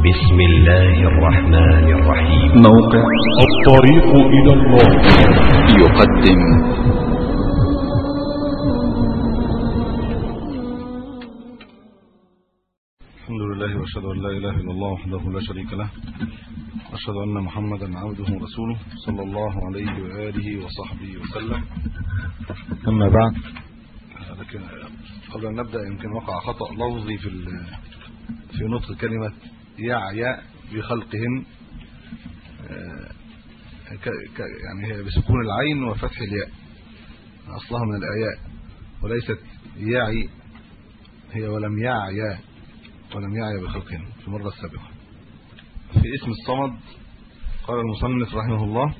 بسم الله الرحمن الرحيم. موقع الطريق إلى الله. يقدم. الحمد لله وأشهد أن لا إله إلا الله وحده لا شريك له. واشهد أن محمدا عبده ورسوله صلى الله عليه وآله وصحبه وسلم. أما بعد. لكن قبل أن نبدأ يمكن وقع خطأ لفظي في في نطق كلمة يعيا بخلقهن يعني هي بسكون العين وفتح الياء أصلها من الآياء وليست يعي هي ولم يعيا ولم يعي بخلقهن في المرة السابقة. في اسم الصمد قال المصنف رحمه الله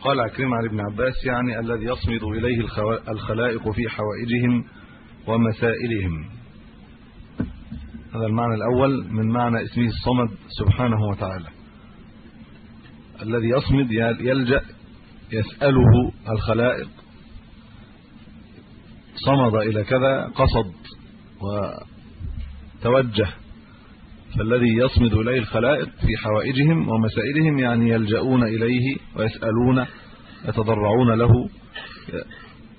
قال عكرمة عن ابن عباس يعني الذي يصمد إليه الخلائق في حوائجهم ومسائلهم. هذا المعنى الأول من معنى اسمه الصمد سبحانه وتعالى. الذي يصمد يلجأ يسأله الخلائق. صمد إلى كذا قصد وتوجه. فالذي يصمد إليه الخلائق في حوائجهم ومسائلهم يعني يلجؤون إليه ويسألون يتضرعون له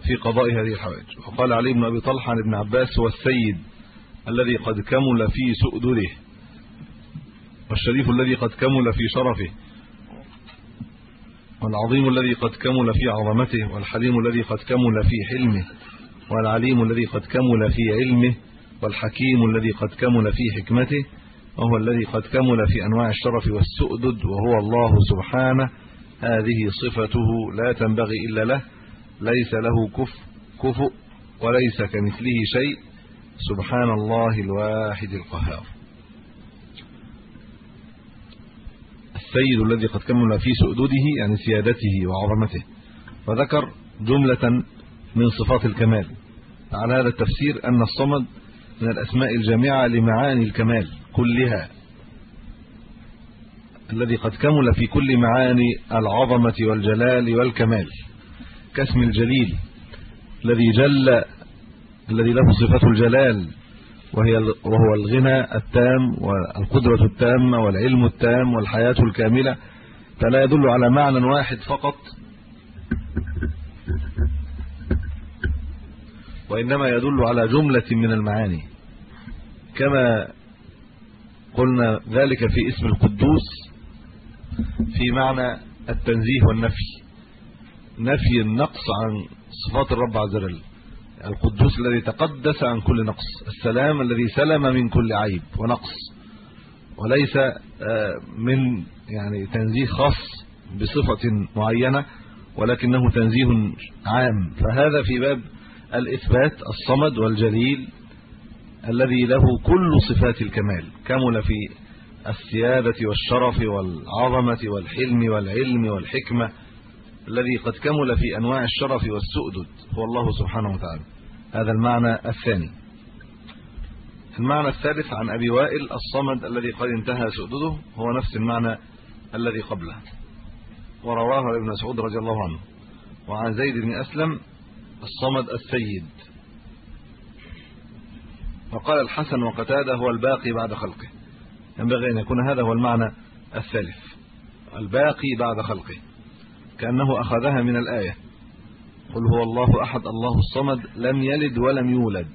في قضاء هذه الحوائج. وقال علي بن أبي طلحة عن ابن عباس هو السيد. الذي قد كمل في سؤدده والشريف الذي قد كمل في شرفه والعظيم الذي قد كمل في عظمته والحليم الذي قد كمل في حلمه والعليم الذي قد كمل في علمه والحكيم الذي قد كمل في حكمته وهو الذي قد كمل في أنواع الشرف والسؤدد وهو الله سبحانه. هذه صفته لا تنبغي إلا له ليس له كف كفؤ وليس كمثله شيء. سبحان الله الواحد القهار. السيد الذي قد كمل في سؤدده يعني سيادته وعظمته وذكر جملة من صفات الكمال. على هذا التفسير أن الصمد من الأسماء الجامعة لمعاني الكمال كلها. الذي قد كمل في كل معاني العظمة والجلال والكمال. كاسم الجليل الذي جل الذي له صفة الجلال وهي وهو الغنى التام والقدرة التامة والعلم التام والحياة الكاملة. فلا يدل على معنى واحد فقط. وإنما يدل على جملة من المعاني. كما قلنا ذلك في اسم القدوس في معنى التنزيه والنفي. نفي النقص عن صفات الرب عز وجل. القدوس الذي تقدس عن كل نقص السلام الذي سلم من كل عيب ونقص. وليس من يعني تنزيه خاص بصفة معينة ولكنه تنزيه عام. فهذا في باب الإثبات الصمد والجليل الذي له كل صفات الكمال كمل في السيادة والشرف والعظمة والحلم والعلم والحكمة. الذي قد كمل في أنواع الشرف والسؤدد. هو الله سبحانه وتعالى. هذا المعنى الثاني. المعنى الثالث عن أبي وائل الصمد الذي قد انتهى سؤدده هو نفس المعنى الذي قبله. ورواه ابن مسعود رضي الله عنه. وعن زيد بن أسلم الصمد السيد. وقال الحسن وقتاده هو الباقي بعد خلقه. ينبغي أن يكون هذا هو المعنى الثالث. الباقي بعد خلقه. كأنه أخذها من الآية. قل هو الله أحد الله الصمد لم يلد ولم يولد.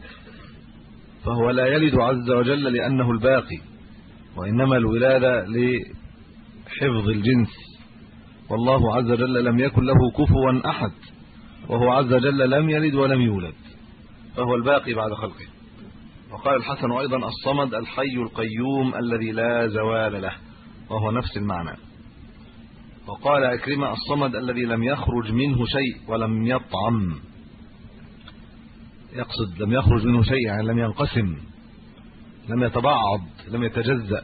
فهو لا يلد عز وجل لأنه الباقي وإنما الولادة لحفظ الجنس. والله عز وجل لم يكن له كفوا أحد وهو عز وجل لم يلد ولم يولد. فهو الباقي بعد خلقه. وقال الحسن أيضا الصمد الحي القيوم الذي لا زوال له وهو نفس المعنى. وقال إكرمة الصمد الذي لم يخرج منه شيء ولم يطعم. يقصد لم يخرج منه شيء يعني لم ينقسم لم يتبعض لم يتجزأ.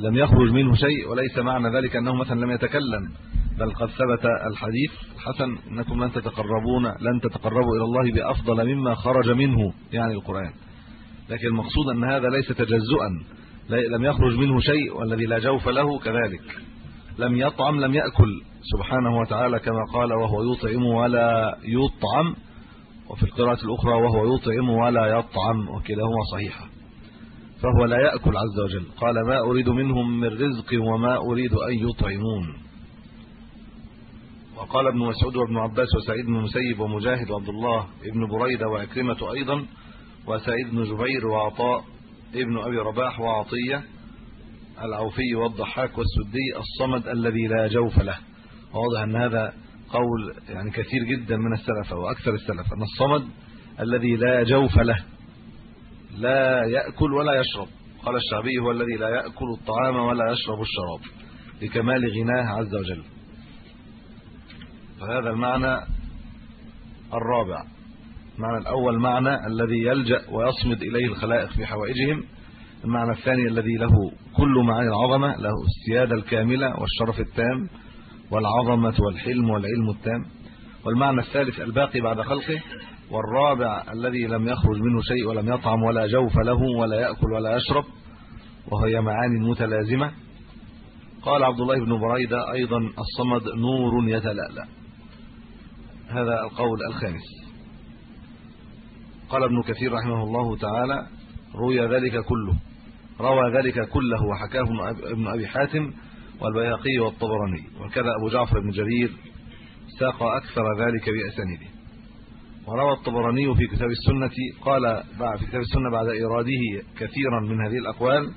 لم يخرج منه شيء وليس معنى ذلك أنه مثلا لم يتكلم. بل قد ثبت الحديث الحسن أنكم لن تتقربون لن تتقربوا إلى الله بأفضل مما خرج منه يعني القرآن. لكن المقصود أن هذا ليس تجزؤا لم يخرج منه شيء والذي لا جوف له كذلك. لم يطعم لم يأكل. سبحانه وتعالى كما قال وهو يطعم ولا يطعم وفي القراءة الأخرى وهو يطعم ولا يطعم وكلاهما صحيحه فهو لا يأكل عز وجل. قال ما أريد منهم من رزق وما أريد أن يطعمون. وقال ابن مسعود وابن عباس وسعيد بن مسيب ومجاهد وعبد الله ابن بريدة وعكرمة أيضا وسعيد بن جبير وعطاء ابن أبي رباح وعطية العوفي والضحاك والسدي الصمد الذي لا جوف له. واضح أن هذا قول يعني كثير جدا من السلف وأكثر السلف أن الصمد الذي لا جوف له لا يأكل ولا يشرب. قال الشعبي هو الذي لا يأكل الطعام ولا يشرب الشراب لكمال غناه عز وجل. فهذا المعنى الرابع. المعنى الأول معنى الذي يلجأ ويصمد إليه الخلائق في حوائجهم المعنى الثاني الذي له كل معاني العظمة له السيادة الكاملة والشرف التام والعظمة والحلم والعلم التام. والمعنى الثالث الباقي بعد خلقه والرابع الذي لم يخرج منه شيء ولم يطعم ولا جوف له ولا يأكل ولا يشرب وهي معاني متلازمة. قال عبد الله بن بريدة أيضا الصمد نور يتلألأ هذا القول الخامس. قال ابن كثير رحمه الله تعالى روي ذلك كله. روى ذلك كله وحكاه ابن ابي حاتم والبيهقي والطبراني وكذا أبو جعفر بن جرير ساق أكثر ذلك بأسانيده. وروى الطبراني في كتاب السنة قال بعد في كتاب السنة بعد اراده كثيرا من هذه الأقوال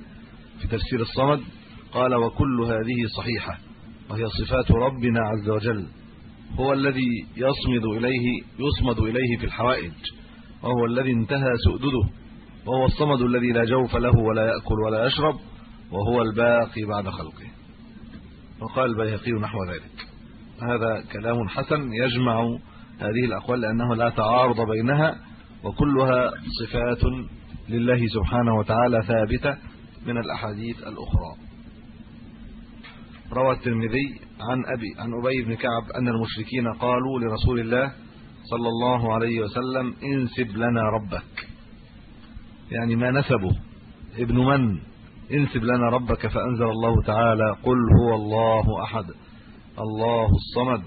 في تفسير الصمد قال وكل هذه صحيحة وهي صفات ربنا عز وجل هو الذي يصمد اليه يصمد إليه في الحوائج وهو الذي انتهى سؤدده. وهو الصمد الذي لا جوف له ولا يأكل ولا يشرب وهو الباقي بعد خلقه. وقال البيهقي نحو ذلك. هذا كلام حسن يجمع هذه الأقوال لأنه لا تعارض بينها وكلها صفات لله سبحانه وتعالى ثابتة من الأحاديث الأخرى. روى الترمذي عن أبي عن أبي بن كعب أن المشركين قالوا لرسول الله صلى الله عليه وسلم انسب لنا ربك. يعني ما نسبه. ابن من؟ انسب لنا ربك فأنزل الله تعالى قل هو الله أحد. الله الصمد.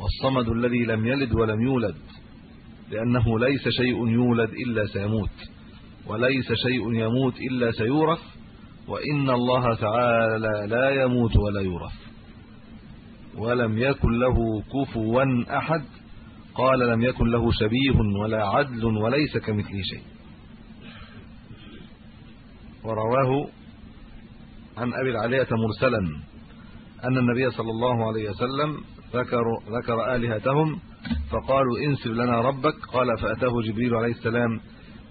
والصمد الذي لم يلد ولم يولد. لأنه ليس شيء يولد إلا سيموت. وليس شيء يموت إلا سيورث. وإن الله تعالى لا يموت ولا يورث. ولم يكن له كفوا أحد. قال لم يكن له شبيه ولا عدل وليس كمثله شيء. ورواه عن أبي العاليه مرسلا أن النبي صلى الله عليه وسلم ذكر ذكر آلهتهم فقالوا انسب لنا ربك قال فأتاه جبريل عليه السلام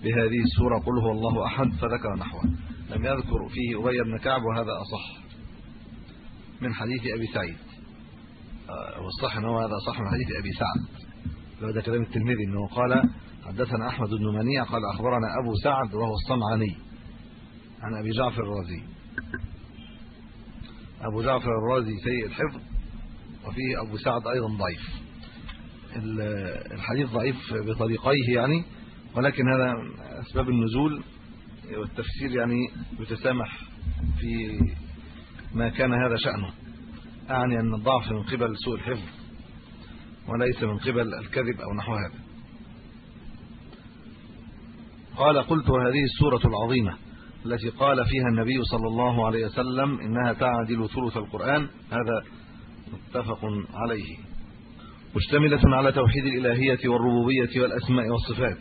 بهذه السورة قل هو الله أحد فذكر نحوه. لم يذكر فيه أبي بن كعب وهذا أصح من حديث أبي سعيد. آه، والصح إن هو هذا صح من حديث أبي سعد. لو ده كلام الترمذي إنه قال حدثنا أحمد بن منيع قال أخبرنا أبو سعد وهو الصنعاني عن أبي جعفر الرازي. أبو جعفر الرازي سيء الحفظ وفيه أبو سعد أيضا ضعيف. الحديث ضعيف بطريقيه يعني ولكن هذا أسباب النزول والتفسير يعني يتسامح في ما كان هذا شأنه. أعني أن الضعف من قبل سوء الحفظ وليس من قبل الكذب أو نحو هذا. قال قلت هذه السورة العظيمة. التي قال فيها النبي صلى الله عليه وسلم إنها تعدل ثلث القرآن. هذا متفق عليه. مشتملة على توحيد الإلهية والربوبية والأسماء والصفات.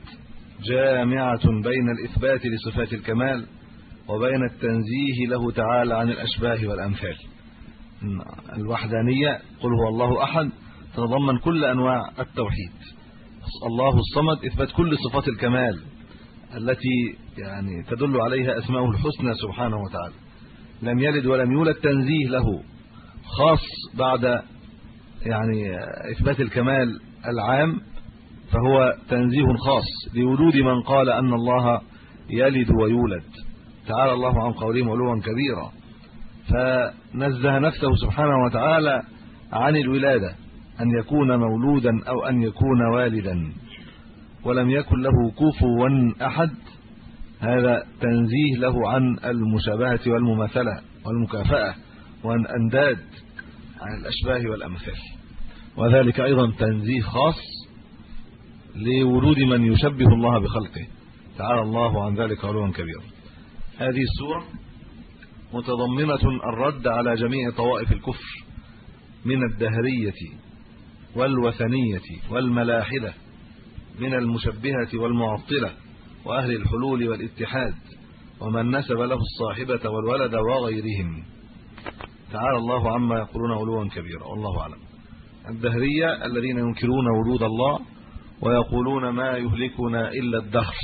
جامعة بين الإثبات لصفات الكمال وبين التنزيه له تعالى عن الأشباه والأمثال الوحدانية قل هو الله أحد تتضمن كل أنواع التوحيد. الله الصمد إثبات كل صفات الكمال. التي يعني تدل عليها اسماءه الحسنى سبحانه وتعالى. لم يلد ولم يولد تنزيه له خاص بعد يعني إثبات الكمال العام فهو تنزيه خاص لوجود من قال أن الله يلد ويولد. تعالى الله عن قولهم علوا كبيرا. فنزه نفسه سبحانه وتعالى عن الولادة أن يكون مولودا أو أن يكون والدا. ولم يكن له كفوا أحد. هذا تنزيه له عن المشابهة والمماثلة والمكافأة وان أنداد عن الأشباه والأمثال. وذلك أيضا تنزيه خاص لورود من يشبه الله بخلقه. تعالى الله عن ذلك علوا كبيرا. هذه السورة متضمنة الرد على جميع طوائف الكفر من الدهرية والوثنية والملاحدة من المشبهة والمعطلة وأهل الحلول والاتحاد ومن نسب له الصاحبة والولد وغيرهم. تعالى الله عما يقولون علوا كبيرا. والله أعلم. الدهرية الذين ينكرون وجود الله ويقولون ما يهلكنا إلا الدهر.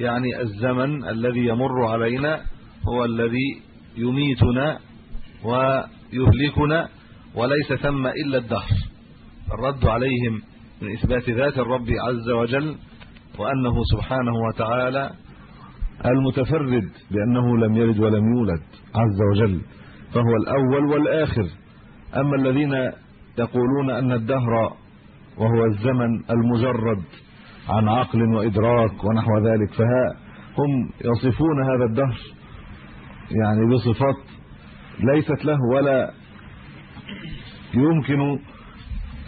يعني الزمن الذي يمر علينا هو الذي يميتنا ويهلكنا وليس ثم إلا الدهر. الرد عليهم من إثبات ذات الرب عز وجل وأنه سبحانه وتعالى المتفرد بأنه لم يلد ولم يولد عز وجل فهو الأول والآخر. أما الذين يقولون أن الدهر وهو الزمن المجرد عن عقل وإدراك ونحو ذلك فها هم يصفون هذا الدهر يعني بصفات ليست له ولا يمكن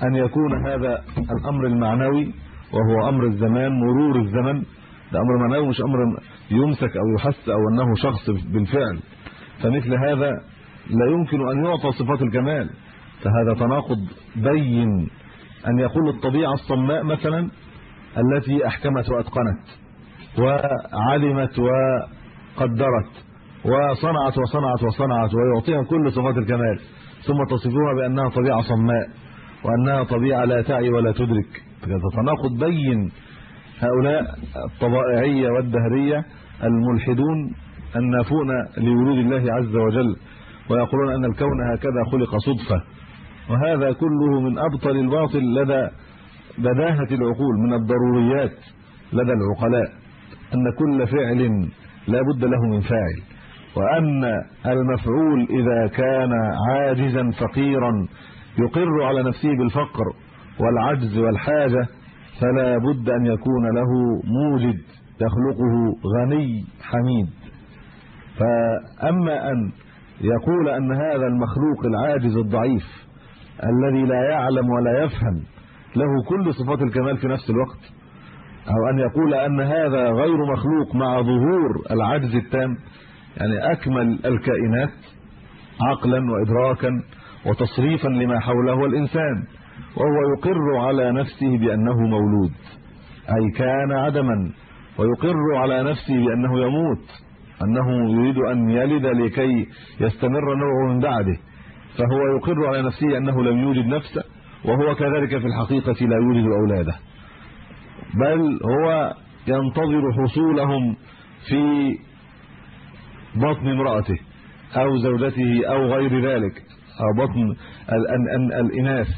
أن يكون هذا الأمر المعنوي وهو أمر الزمان مرور الزمن. ده أمر معنوي مش أمر يمسك أو يحس أو أنه شخص بالفعل. فمثل هذا لا يمكن أن يعطى صفات الكمال فهذا تناقض بين أن يقول الطبيعة الصماء مثلا التي أحكمت وأتقنت وعلمت وقدرت وصنعت وصنعت وصنعت ويعطيها كل صفات الكمال ثم تصفوها بأنها طبيعة صماء. وأنها طبيعة لا تعي ولا تدرك. تناقض بين هؤلاء الطبائعية والدهرية الملحدون النافون لوجود الله عز وجل ويقولون أن الكون هكذا خلق صدفة. وهذا كله من أبطل الباطل لدى بداهة العقول من الضروريات لدى العقلاء. أن كل فعل لا بد له من فاعل. وأن المفعول إذا كان عاجزا فقيرا يقر على نفسه بالفقر والعجز والحاجة فلا بد أن يكون له موجد يخلقه غني حميد. فأما أن يقول أن هذا المخلوق العاجز الضعيف الذي لا يعلم ولا يفهم له كل صفات الكمال في نفس الوقت أو أن يقول أن هذا غير مخلوق مع ظهور العجز التام يعني أكمل الكائنات عقلا وإدراكا وتصريفا لما حوله الإنسان وهو يقر على نفسه بأنه مولود. أي كان عدما ويقر على نفسه بأنه يموت. أنه يريد أن يلد لكي يستمر نوعه من بعده. فهو يقر على نفسه أنه لم يوجد نفسه وهو كذلك في الحقيقة لا يوجد أولاده. بل هو ينتظر حصولهم في بطن امرأته أو زوجته أو غير ذلك. أو بطن الإناث.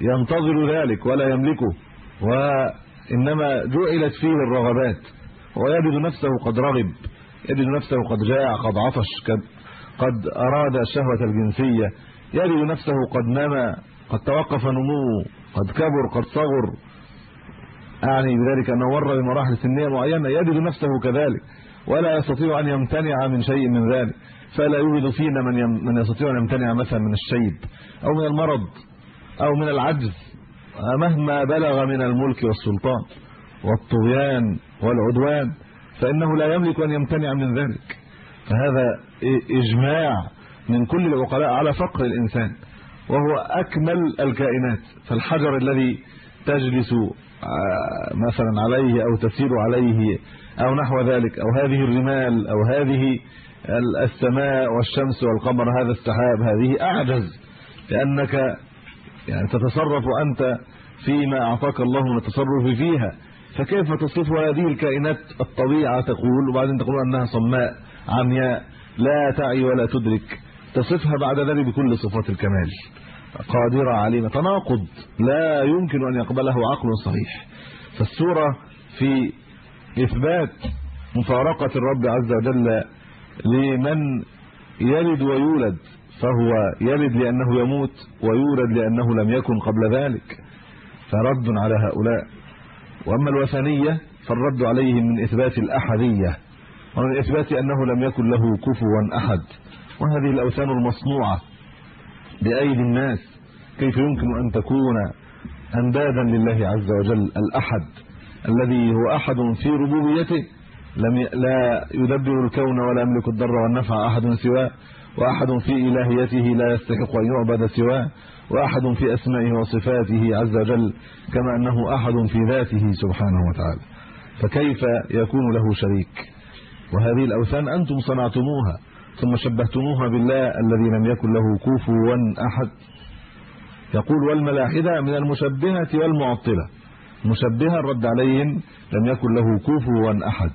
ينتظر ذلك ولا يملكه وإنما جعلت فيه الرغبات. ويجد نفسه قد رغب يجد نفسه قد جاع قد عطش قد أراد الشهوة الجنسية. يجد نفسه قد نمى قد توقف نموه قد كبر قد صغر. أعني بذلك أنه مر بمراحل سنية معينة يجد نفسه كذلك. ولا يستطيع أن يمتنع من شيء من ذلك. فلا يوجد فينا من من يستطيع أن يمتنع مثلا من الشيب أو من المرض أو من العجز مهما بلغ من الملك والسلطان والطغيان والعدوان فإنه لا يملك أن يمتنع من ذلك. فهذا إجماع من كل العقلاء على فقر الإنسان وهو أكمل الكائنات. فالحجر الذي تجلس مثلا عليه أو تسير عليه أو نحو ذلك أو هذه الرمال أو هذه السماء والشمس والقمر هذا السحاب هذه أعجز لأنك يعني تتصرف أنت فيما أعطاك الله من التصرف فيها. فكيف تصف هذه الكائنات؟ الطبيعة تقول وبعدين تقول أنها صماء عمياء لا تعي ولا تدرك. تصفها بعد ذلك بكل صفات الكمال. قادرة عليمة تناقض. لا يمكن أن يقبله عقل صحيح. فالسورة في إثبات مفارقة الرب عز وجل لمن يلد ويولد فهو يلد لأنه يموت ويولد لأنه لم يكن قبل ذلك. فرد على هؤلاء. وأما الوثنية فالرد عليهم من إثبات الأحدية. ومن إثبات أنه لم يكن له كفوا أحد. وهذه الأوثان المصنوعة بأيدي الناس. كيف يمكن أن تكون أندادا لله عز وجل الأحد الذي هو أحد في ربوبيته؟ لم ي... لا يدبر الكون ولا يملك الضر والنفع أحد سواه وأحد في إلهيته لا يستحق أن يعبد سواه وأحد في أسمائه وصفاته عز وجل كما أنه أحد في ذاته سبحانه وتعالى. فكيف يكون له شريك؟ وهذه الأوثان أنتم صنعتموها ثم شبهتموها بالله الذي لم يكن له كفوا أحد. يقول والملاحدة من المشبهة والمعطلة. مشبهه رد عليهم لم يكن له كفوا أحد.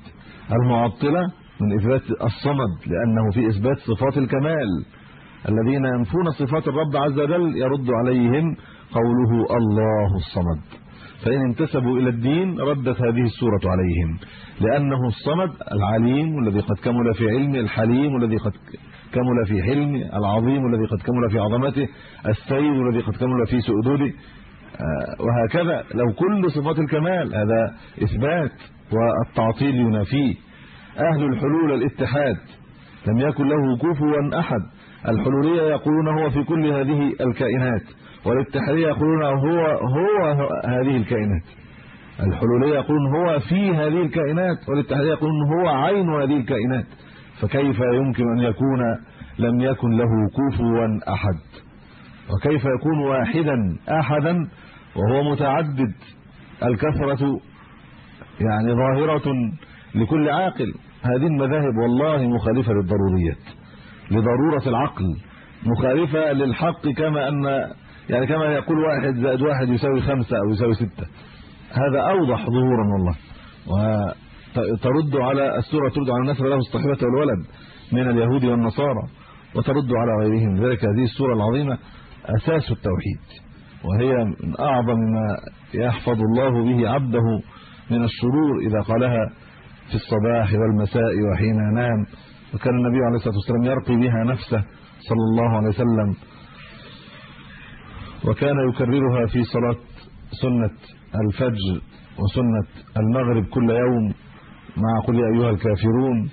المعطلة من إثبات الصمد لأنه في إثبات صفات الكمال. الذين ينفون صفات الرب عز وجل يرد عليهم قوله الله الصمد. فإن انتسبوا إلى الدين ردت هذه السورة عليهم. لأنه الصمد العليم الذي قد كمل في علمه الحليم الذي قد كمل في حلمه العظيم الذي قد كمل في عظمته السيد الذي قد كمل في سؤدده وهكذا لو كل صفات الكمال هذا إثبات والتعطيل ينافيه. أهل الحلول الاتحاد لم يكن له كفوا أحد. الحلولية يقولون هو في كل هذه الكائنات والاتحادية يقولون هو هو هذه الكائنات. الحلولية يقولون هو في هذه الكائنات والاتحادية يقولون هو عين هذه الكائنات. فكيف يمكن أن يكون لم يكن له كفوا أحد؟ وكيف يكون واحدا أحدا وهو متعدد. الكثرة يعني ظاهرة لكل عاقل. هذه المذاهب والله مخالفة للضروريات لضرورة العقل مخالفة للحق كما أن يعني كما يقول واحد زائد واحد يساوي خمسة أو يساوي ستة. هذا أوضح ظهورا والله. وترد على السورة ترد على الناس له الصحبة والولد من اليهود والنصارى وترد على غيرهم. ذلك هذه السورة العظيمة أساس التوحيد. وهي من أعظم ما يحفظ الله به عبده من الشرور إذا قالها في الصباح والمساء وحين ينام. وكان النبي عليه الصلاة والسلام يرقي بها نفسه صلى الله عليه وسلم. وكان يكررها في صلاة سنة الفجر وسنة المغرب كل يوم مع قل يا أيها الكافرون.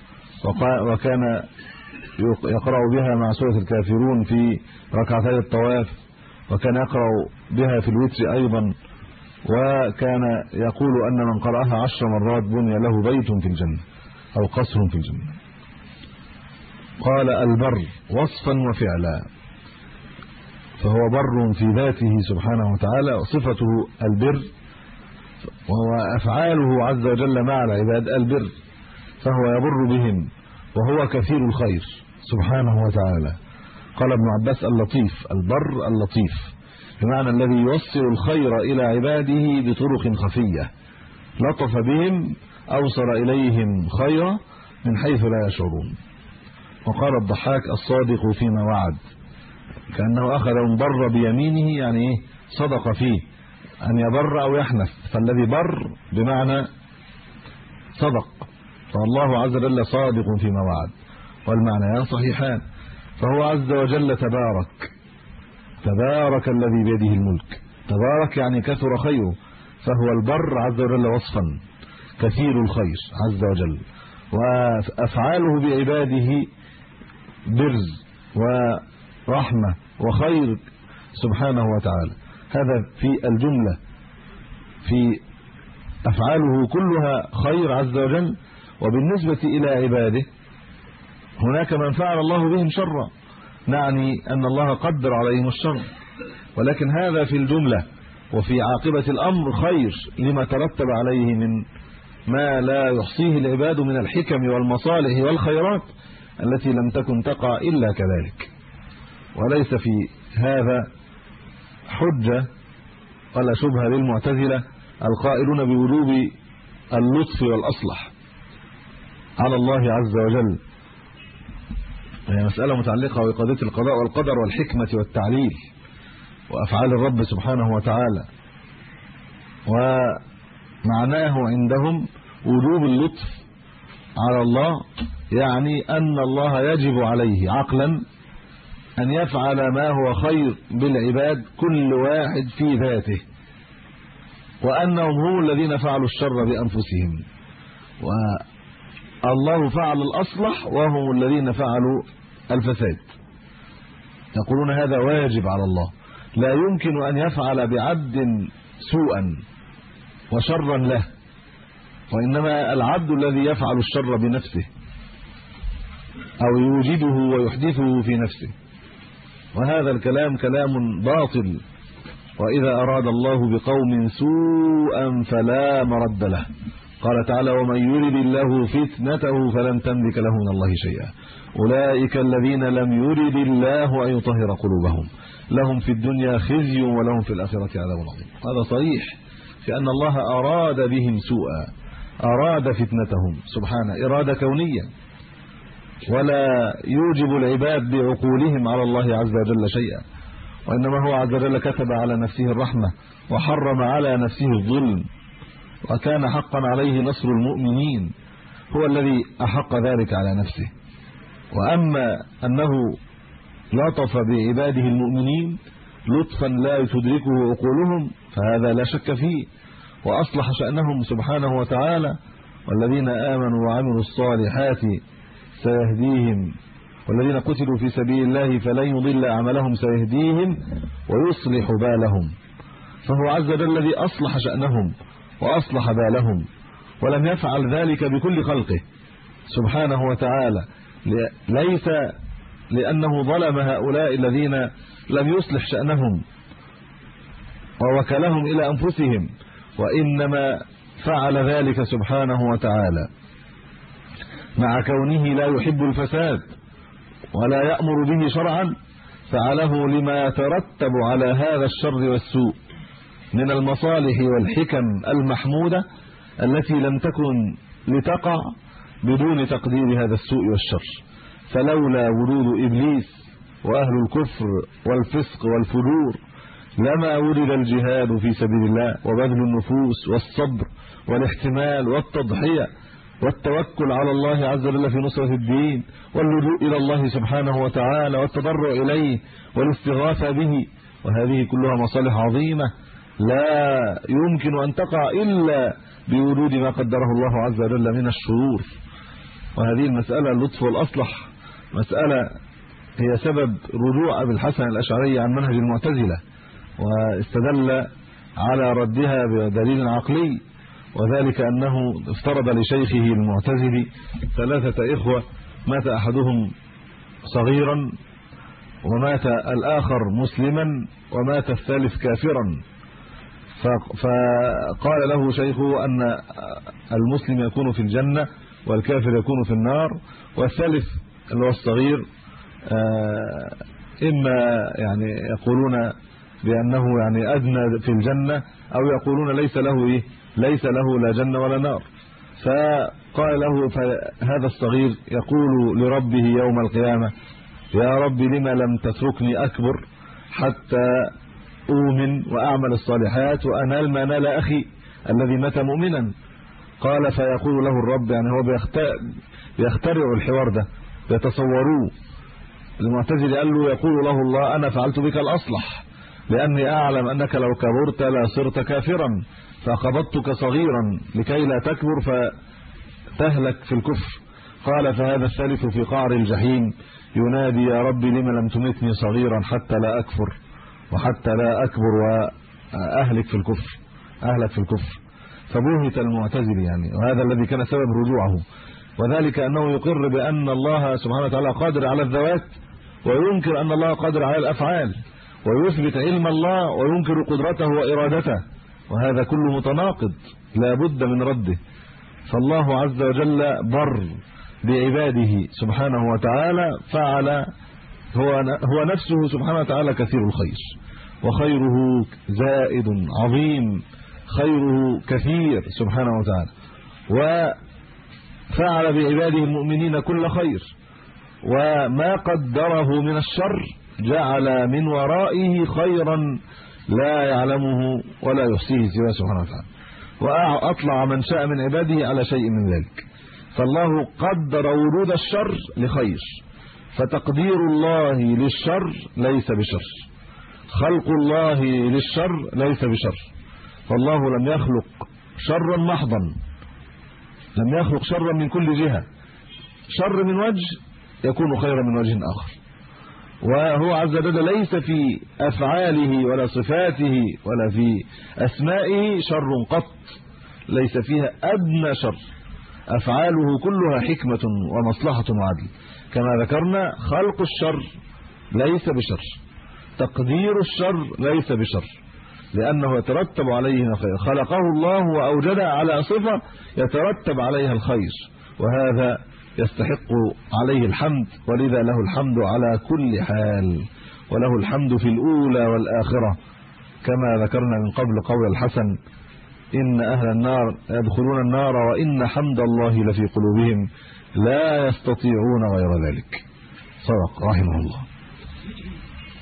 وكان يقرأ بها مع سورة الكافرون في ركعتي الطواف. وكان يقرأ بها في الوتر أيضا وكان يقول أن من قرأها عشر مرات بني له بيت في الجنة أو قصر في الجنة. قال البر وصفا وفعلا فهو بر في ذاته سبحانه وتعالى وصفته البر وهو أفعاله عز وجل مع العباد البر فهو يبر بهم وهو كثير الخير سبحانه وتعالى. قال ابن عباس اللطيف البر اللطيف بمعنى الذي يوصل الخير إلى عباده بطرق خفية. لطف بهم أوصل إليهم خيرا من حيث لا يشعرون. وقال الضحاك الصادق فيما وعد كأنه أخذ بر بيمينه يعني إيه؟ صدق فيه أن يبر أو يحنف فالذي بر بمعنى صدق. فالله عز وجل صادق فيما وعد. والمعنيان صحيحان. فهو عز وجل تبارك. تبارك الذي بيده الملك. تبارك يعني كثر خيره. فهو البر عز وجل وصفا. كثير الخير عز وجل. وأفعاله بعباده برز ورحمة وخير سبحانه وتعالى. هذا في الجملة. في أفعاله كلها خير عز وجل. وبالنسبة إلى عباده هناك من فعل الله بهم شرا. نعني أن الله قدر عليهم الشر. ولكن هذا في الجملة وفي عاقبة الأمر خير لما ترتب عليه من ما لا يحصيه العباد من الحكم والمصالح والخيرات التي لم تكن تقع إلا كذلك. وليس في هذا حجة ولا شبهة للمعتزلة القائلون بوجوب اللطف والأصلح. على الله عز وجل. هي مسألة متعلقة بقضية القضاء والقدر والحكمة والتعليل وأفعال الرب سبحانه وتعالى. ومعناه عندهم وجوب اللطف على الله يعني أن الله يجب عليه عقلا أن يفعل ما هو خير بالعباد كل واحد في ذاته. وأنهم هم الذين فعلوا الشر بأنفسهم. والله فعل الأصلح وهم الذين فعلوا الفساد. يقولون هذا واجب على الله. لا يمكن أن يفعل بعبد سوءا وشرا له وإنما العبد الذي يفعل الشر بنفسه أو يوجده ويحدثه في نفسه. وهذا الكلام كلام باطل وإذا أراد الله بقوم سوءا فلا مرد له. قال تعالى ومن يرد الله فتنته فلن تملك له من الله شيئا. أولئك الذين لم يرد الله أن يطهر قلوبهم. لهم في الدنيا خزي ولهم في الآخرة عذاب عظيم. هذا صريح في أن الله أراد بهم سوءا. أراد فتنتهم. سبحانه إرادة كونية. ولا يوجب العباد بعقولهم على الله عز وجل شيئا. وإنما هو عز وجل كتب على نفسه الرحمة وحرم على نفسه الظلم. وكان حقا عليه نصر المؤمنين هو الذي أحق ذلك على نفسه. وأما أنه لطف بعباده المؤمنين لطفا لا تدركه عقولهم فهذا لا شك فيه. وأصلح شأنهم سبحانه وتعالى والذين آمنوا وعملوا الصالحات سيهديهم. والذين قتلوا في سبيل الله فلن يضل اعمالهم سيهديهم ويصلح بالهم. فهو عز وجل الذي أصلح شأنهم. وأصلح بالهم ولم يفعل ذلك بكل خلقه سبحانه وتعالى. ليس لأنه ظلم هؤلاء الذين لم يصلح شأنهم ووكلهم إلى أنفسهم وإنما فعل ذلك سبحانه وتعالى. مع كونه لا يحب الفساد ولا يأمر به شرعا فعله لما يترتب على هذا الشر والسوء. من المصالح والحكم المحمودة التي لم تكن لتقع بدون تقدير هذا السوء والشر. فلولا ورود إبليس وأهل الكفر والفسق والفجور لما ورد الجهاد في سبيل الله وبذل النفوس والصبر والاحتمال والتضحية والتوكل على الله عز وجل في نصرة الدين واللجوء إلى الله سبحانه وتعالى والتضرع إليه والاستغاثة به. وهذه كلها مصالح عظيمة لا يمكن أن تقع إلا بوجود ما قدره الله عز وجل من الشرور وهذه المسألة اللطف والأصلح. مسألة هي سبب رجوع أبي الحسن الأشعري عن منهج المعتزلة واستدل على ردها بدليل عقلي وذلك أنه افترض لشيخه المعتزلي ثلاثة إخوة مات أحدهم صغيرا ومات الآخر مسلما ومات الثالث كافرا. فقال له شيخه أن المسلم يكون في الجنة والكافر يكون في النار والثالث اللي هو الصغير إما يعني يقولون بأنه يعني أدنى في الجنة أو يقولون ليس له إيه؟ ليس له لا جنة ولا نار. فقال له فهذا الصغير يقول لربه يوم القيامة يا رب لما لم تتركني أكبر حتى أؤمن وأعمل الصالحات وأنال ما نال أخي الذي مات مؤمنا. قال فيقول له الرب يعني هو بيخترع الحوار ده يتصوروه المعتزل قال له يقول له الله أنا فعلت بك الأصلح لأني أعلم أنك لو كبرت لا صرت كافرا فقبضتك صغيرا لكي لا تكبر فتهلك في الكفر. قال فهذا الثالث في قعر الجحيم ينادي يا رب لما لم تمتني صغيرا حتى لا أكفر. وحتى لا أكبر وأهلك في الكفر أهلك في الكفر. فبهت المعتزل يعني وهذا الذي كان سبب رجوعه وذلك أنه يقر بأن الله سبحانه وتعالى قادر على الذوات وينكر أن الله قادر على الأفعال ويثبت علم الله وينكر قدرته وإرادته. وهذا كله متناقض لا بد من رده. فالله عز وجل بر بعباده سبحانه وتعالى فعل هو هو نفسه سبحانه وتعالى كثير الخير. وخيره زائد عظيم خيره كثير سبحانه وتعالى. وفعل بعباده المؤمنين كل خير. وما قدره من الشر جعل من ورائه خيرا لا يعلمه ولا يحصيه سواه سبحانه وتعالى. وأطلع من شاء من عباده على شيء من ذلك. فالله قدر ورود الشر لخير. فتقدير الله للشر ليس بشر. خلق الله للشر ليس بشر. فالله لم يخلق شرا محضا. لم يخلق شرا من كل جهة. شر من وجه يكون خيرا من وجه آخر. وهو عز وجل ليس في أفعاله ولا صفاته ولا في أسمائه شر قط. ليس فيها أدنى شر. أفعاله كلها حكمة ومصلحة وعدل. كما ذكرنا خلق الشر ليس بشر. تقدير الشر ليس بشر. لأنه يترتب عليه الخير خلقه الله وأوجد على صفة يترتب عليها الخير. وهذا يستحق عليه الحمد. ولذا له الحمد على كل حال. وله الحمد في الأولى والآخرة. كما ذكرنا من قبل قول الحسن إن أهل النار يدخلون النار وإن حمد الله لفي قلوبهم. لا يستطيعون غير ذلك. صدق رحمه الله.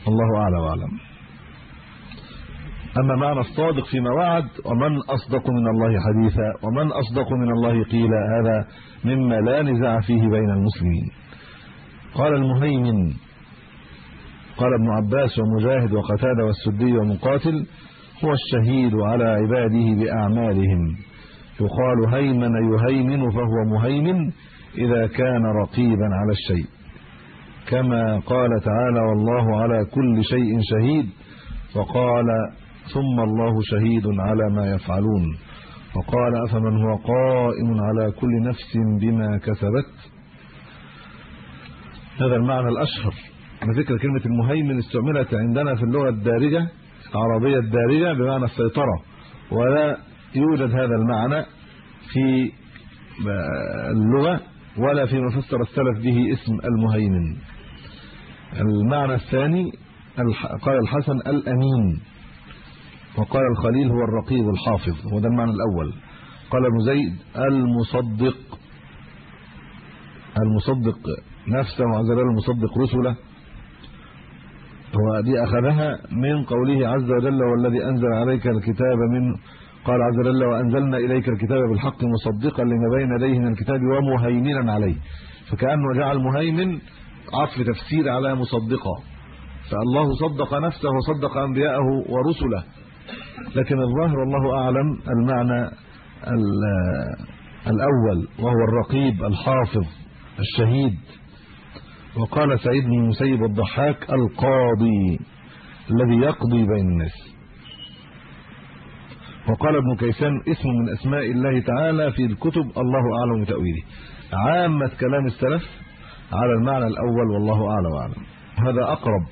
الله أعلى وأعلم. أما معنى الصادق فيما وعد ومن أصدق من الله حديثا ومن أصدق من الله قيلا هذا مما لا نزاع فيه بين المسلمين. قال المهيمن قال ابن عباس ومجاهد وقتادة والسدي ومقاتل هو الشهيد على عباده بأعمالهم. يقال هيمن يهيمن فهو مهيمن إذا كان رقيبا على الشيء. كما قال تعالى والله على كل شيء شهيد وقال ثم الله شهيد على ما يفعلون وقال أفمن هو قائم على كل نفس بما كسبت هذا المعنى الأشهر على ذكر كلمة المهيمن استعملت عندنا في اللغة الدارجة العربية الدارجة بمعنى السيطرة ولا يوجد هذا المعنى في اللغة ولا فيما فسر السلف به اسم المهيمن. المعنى الثاني قال الحسن الأمين وقال الخليل هو الرقيب الحافظ وده المعنى الأول. قال ابن زيد المصدق المصدق نفسه وعز وجل المصدق رسله. هو دي أخذها من قوله عز وجل والذي أنزل عليك الكتاب من قال عز وجل وأنزلنا إليك الكتاب بالحق مصدقا لما بين يديه من الكتاب ومهيمنا عليه. فكأنه جعل مهيمن عطف تفسير على مصدقا فالله صدق نفسه وصدق أنبياءه ورسله. لكن الظاهر والله أعلم المعنى الأول وهو الرقيب الحافظ الشهيد. وقال سعيد بن المسيب الضحاك القاضي الذي يقضي بين الناس. وقال ابن كيسان اسم من أسماء الله تعالى في الكتب الله أعلم بتأويله. عامة كلام السلف على المعنى الأول والله أعلم وأعلم. هذا أقرب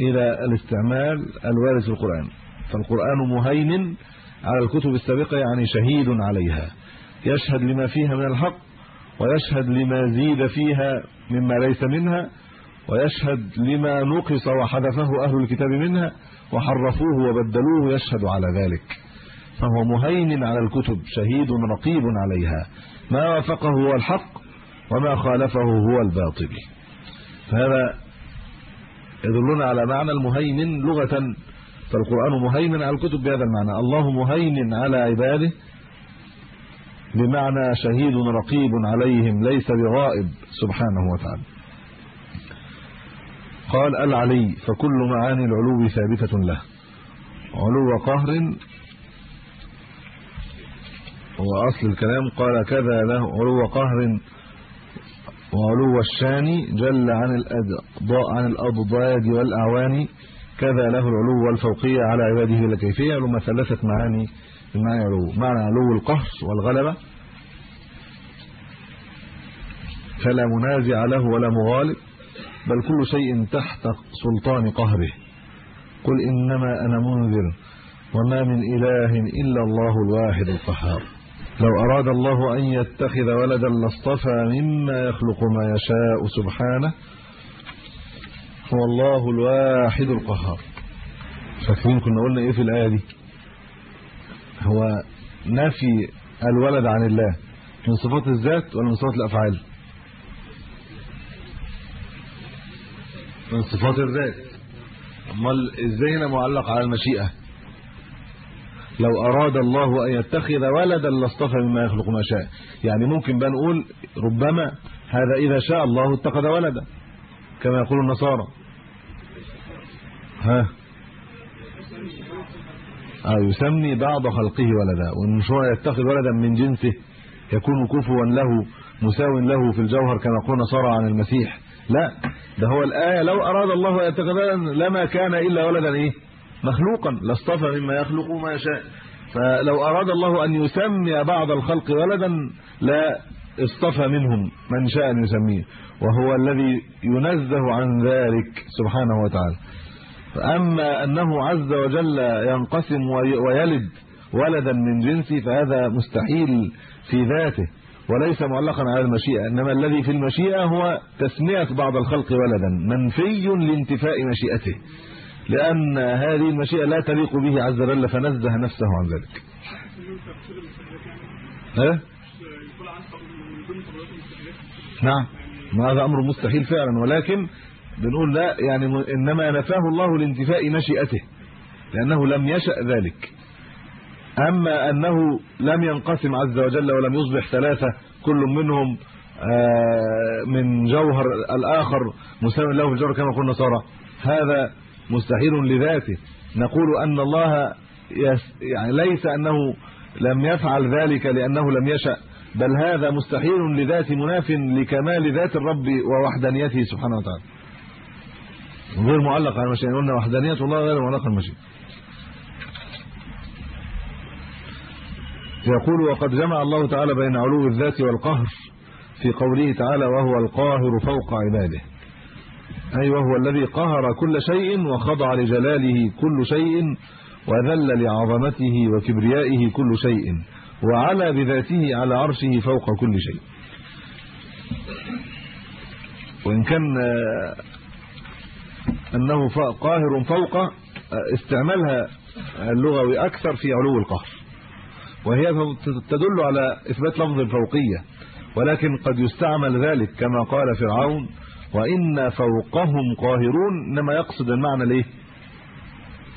إلى الاستعمال الوارد في القرآن. فالقرآن مهيمن على الكتب السابقة يعني شهيد عليها. يشهد لما فيها من الحق ويشهد لما زيد فيها مما ليس منها ويشهد لما نقص وحذفه أهل الكتاب منها وحرفوه وبدلوه يشهد على ذلك. فهو مهيمن على الكتب شهيد رقيب عليها. ما وافقه هو الحق وما خالفه هو الباطل. فهذا يدلنا على معنى المهيمن لغة فالقرآن مهيمن على الكتب بهذا المعنى. الله مهيمن على عباده بمعنى شهيد رقيب عليهم ليس بغائب سبحانه وتعالى. قال العلي فكل معاني العلو ثابتة له. علو قهر وأصل الكلام قال كذا له علو قهر وعلو الشان جل عن الاضاء عن الأضداد والأعوان كذا له العلو والفوقية على عباده بلا كيفيه لما ثلاثة معاني المعنى علو. معنى علو القهر والغلبة. فلا منازع له ولا مغالب بل كل شيء تحت سلطان قهره. قل إنما أنا منذر وما من إله إلا الله الواحد القهار. لو أراد الله أن يتخذ ولدا لاصطفى مما يخلق ما يشاء سبحانه هو الله الواحد القهار. فاكرين كنا قلنا إيه في الآية دي؟ هو نفي الولد عن الله من صفات الذات ولا من صفات الأفعال؟ من صفات الذات. أمال إزاي هنا معلق على المشيئة؟ لو أراد الله أن يتخذ ولدا لاصطفى مما يخلق ما شاء. يعني ممكن بقى نقول ربما هذا إذا شاء الله اتخذ ولدا كما يقول النصارى. ها؟ آه يسمي بعض خلقه ولدا وإن هو يتخذ ولدا من جنسه يكون كفوا له مساو له في الجوهر كما يقول النصارى عن المسيح. لا ده هو الآية لو أراد الله أن يتخذ لما كان إلا ولدا إيه؟ مخلوقا لاصطفى مما يخلق ما يشاء. فلو أراد الله أن يسمي بعض الخلق ولدا لا اصطفى منهم من شاء أن يسميه. وهو الذي ينزه عن ذلك سبحانه وتعالى. فأما أنه عز وجل ينقسم ويلد ولدا من جنسه فهذا مستحيل في ذاته. وليس معلقا على المشيئة. إنما الذي في المشيئة هو تسمية بعض الخلق ولدا. منفي لانتفاء مشيئته. لأن هذه المشيئة لا تليق به عز وجل فنزه نفسه عن ذلك. ها؟ نعم. ما هذا أمر مستحيل فعلا ولكن بنقول لا يعني إنما نفاه الله لانتفاء مشيئته لأنه لم يشأ ذلك. أما أنه لم ينقسم عز وجل ولم يصبح ثلاثة كل منهم من جوهر الآخر مساوي له في الجوهر كما قلنا صار هذا مستحيل لذاته. نقول أن الله يعني ليس أنه لم يفعل ذلك لأنه لم يشأ بل هذا مستحيل لذات مناف لكمال ذات الرب ووحدانيته سبحانه وتعالى. غير معلق على المشيئة. قلنا وحدانية الله غير معلقه على المشيئة. يقول وقد جمع الله تعالى بين علو الذات والقهر في قوله تعالى وهو القاهر فوق عباده. اي وهو الذي قهر كل شيء وخضع لجلاله كل شيء وذل لعظمته وكبريائه كل شيء وعلى بذاته على عرشه فوق كل شيء. وإن كان أنه قاهر فوق استعمالها اللغوي أكثر في علو القهر. وهي تدل على إثبات لفظ الفوقيه ولكن قد يستعمل ذلك كما قال فرعون وإن فوقهم قاهرون إنما يقصد المعنى الايه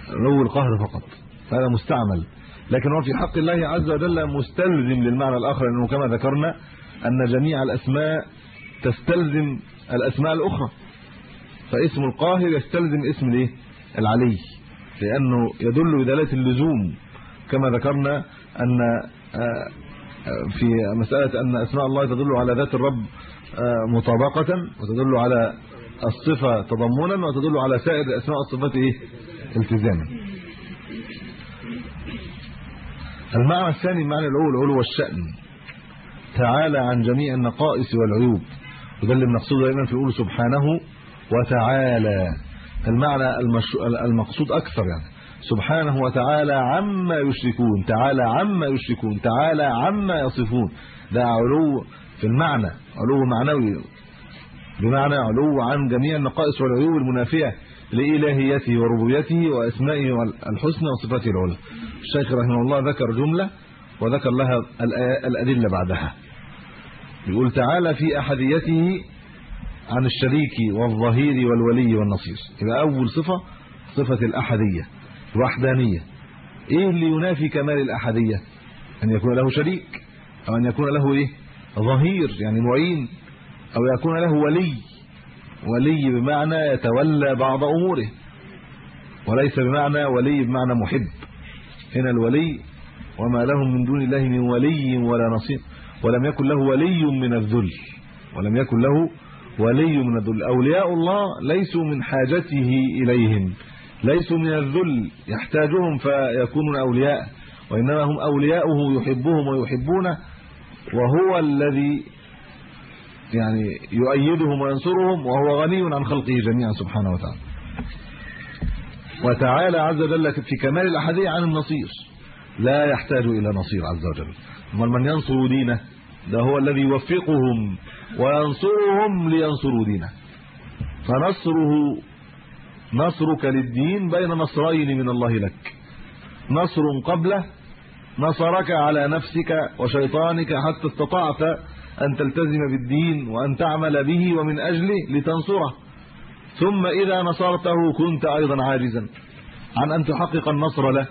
علو القهر فقط هذا مستعمل. لكن هو في حق الله عز وجل مستلزم للمعنى الآخر لأنه كما ذكرنا أن جميع الأسماء تستلزم الأسماء الأخرى. فاسم القاهر يستلزم اسم الايه العلي. لأنه يدل بدلالة اللزوم. كما ذكرنا أن في مسألة أن أسماء الله تدل على ذات الرب مطابقة وتدل على الصفة تضمنا وتدل على سائر الاسماء والصفات إيه التزاما. المعنى الثاني المعنى الأول العلو والشأن. تعالى عن جميع النقائص والعيوب. وده اللي بنقصده دايما في يقول سبحانه وتعالى. المعنى المقصود أكثر يعني. سبحانه وتعالى عما يشركون تعالى عما يشركون تعالى عما يصفون. ده علو في المعنى. علو معنوي. بمعنى علو عن جميع النقائص والعيوب المنافية لالهيته وربوبيته واسمائه الحسنى وصفاته العلى. الشيخ رحمه الله ذكر جملة وذكر لها الأدلة بعدها. يقول تعالى في أحديته عن الشريك والظهير والولي والنصير. يبقى أول صفة صفة الأحدية الوحدانية. إيه اللي ينافي كمال الأحدية؟ أن يكون له شريك أو أن يكون له إيه؟ ظهير يعني معين أو يكون له ولي. ولي بمعنى يتولى بعض أموره. وليس بمعنى ولي بمعنى محب. هنا الولي وما لهم من دون الله من ولي ولا نصير. ولم يكن له ولي من الذل. ولم يكن له ولي من الذل. أولياء الله ليسوا من حاجته إليهم. ليسوا من الذل. يحتاجهم فيكونون أولياء. وإنما هم أولياؤه يحبهم ويحبونه. وهو الذي يعني يؤيدهم وينصرهم وهو غني عن خلقه جميعا سبحانه وتعالى. وتعالى عز وجل في كمال الاحديه عن النصير. لا يحتاج إلى نصير عز وجل. من ينصر دينه؟ ده هو الذي يوفقهم وينصرهم لينصروا دينه. فنصره نصرك للدين بين نصرين من الله لك. نصر قبله نصرك على نفسك وشيطانك حتى استطعت أن تلتزم بالدين وأن تعمل به ومن أجله لتنصره. ثم إذا نصرته كنت أيضا عاجزا عن أن تحقق النصر له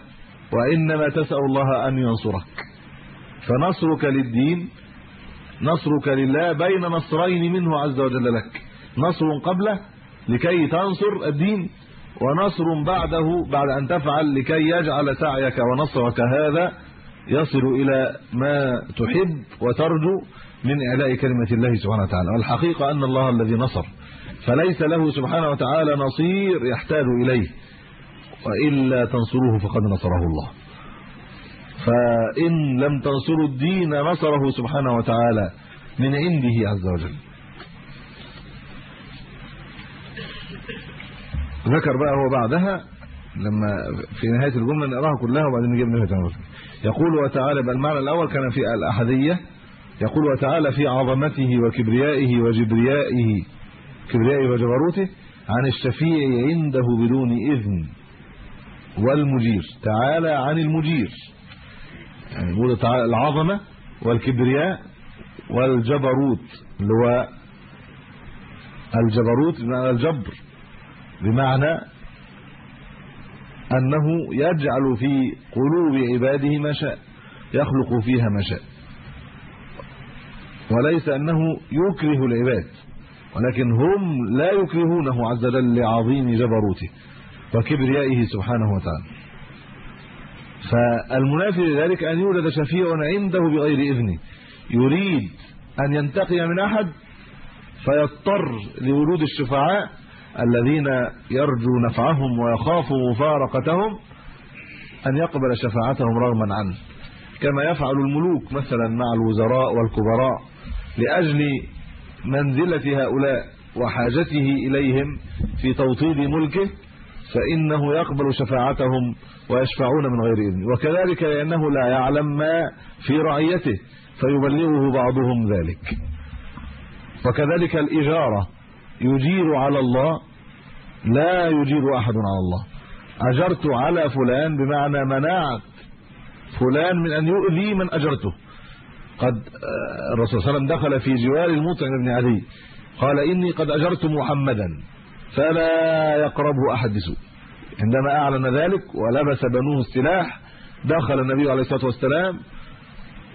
وإنما تسأل الله أن ينصرك. فنصرك للدين نصرك لله بين نصرين منه عز وجل لك. نصر قبله لكي تنصر الدين ونصر بعده بعد أن تفعل لكي يجعل سعيك ونصرك هذا يصل إلى ما تحب وترجو من إعلاء كلمة الله سبحانه وتعالى. والحقيقة أن الله الذي نصر فليس له سبحانه وتعالى نصير يحتاج إليه وإلا تنصروه فقد نصره الله. فإن لم تنصروا الدين نصره سبحانه وتعالى من عنده عز وجل. ذكر بقى هو بعدها لما في نهاية الجملة نقراها كلها وبعدين نجيب نهايه يقول وتعالى بل المعنى الأول كان في الأحدية. يقول وتعالى في عظمته وكبريائه وجبريائه كبريائه وجبروته عن الشفيع عنده بدون إذن. والمجير. تعالى عن المجير. يعني يقول تعالى العظمة والكبرياء والجبروت اللي هو الجبروت بمعنى الجبر. بمعنى أنه يجعل في قلوب عباده ما شاء يخلق فيها ما شاء. وليس أنه يكره العباد ولكن هم لا يكرهونه عز وجل لعظيم جبروته وكبريائه سبحانه وتعالى. فالمنافي لذلك أن يولد شفيع عنده بغير إذنه. يريد أن ينتقي من أحد فيضطر لورود الشفعاء الذين يرجو نفعهم ويخاف مفارقتهم أن يقبل شفاعتهم رغما عنه. كما يفعل الملوك مثلا مع الوزراء والكبراء لأجل منزلة هؤلاء وحاجته إليهم في توطيد ملكه فإنه يقبل شفاعتهم ويشفعون من غير إذن. وكذلك لأنه لا يعلم ما في رعيته فيبلغه بعضهم ذلك. وكذلك الإجارة. يجير على الله لا يجير أحد على الله. أجرت على فلان بمعنى منعت فلان من أن يؤذي من أجرته. قد آه، الرسول صلى الله عليه وسلم دخل في جوار المطعم بن عدي. قال إني قد أجرت محمدا فلا يقربه أحد بسوء. عندما أعلن ذلك ولبس بنوه السلاح دخل النبي عليه الصلاة والسلام.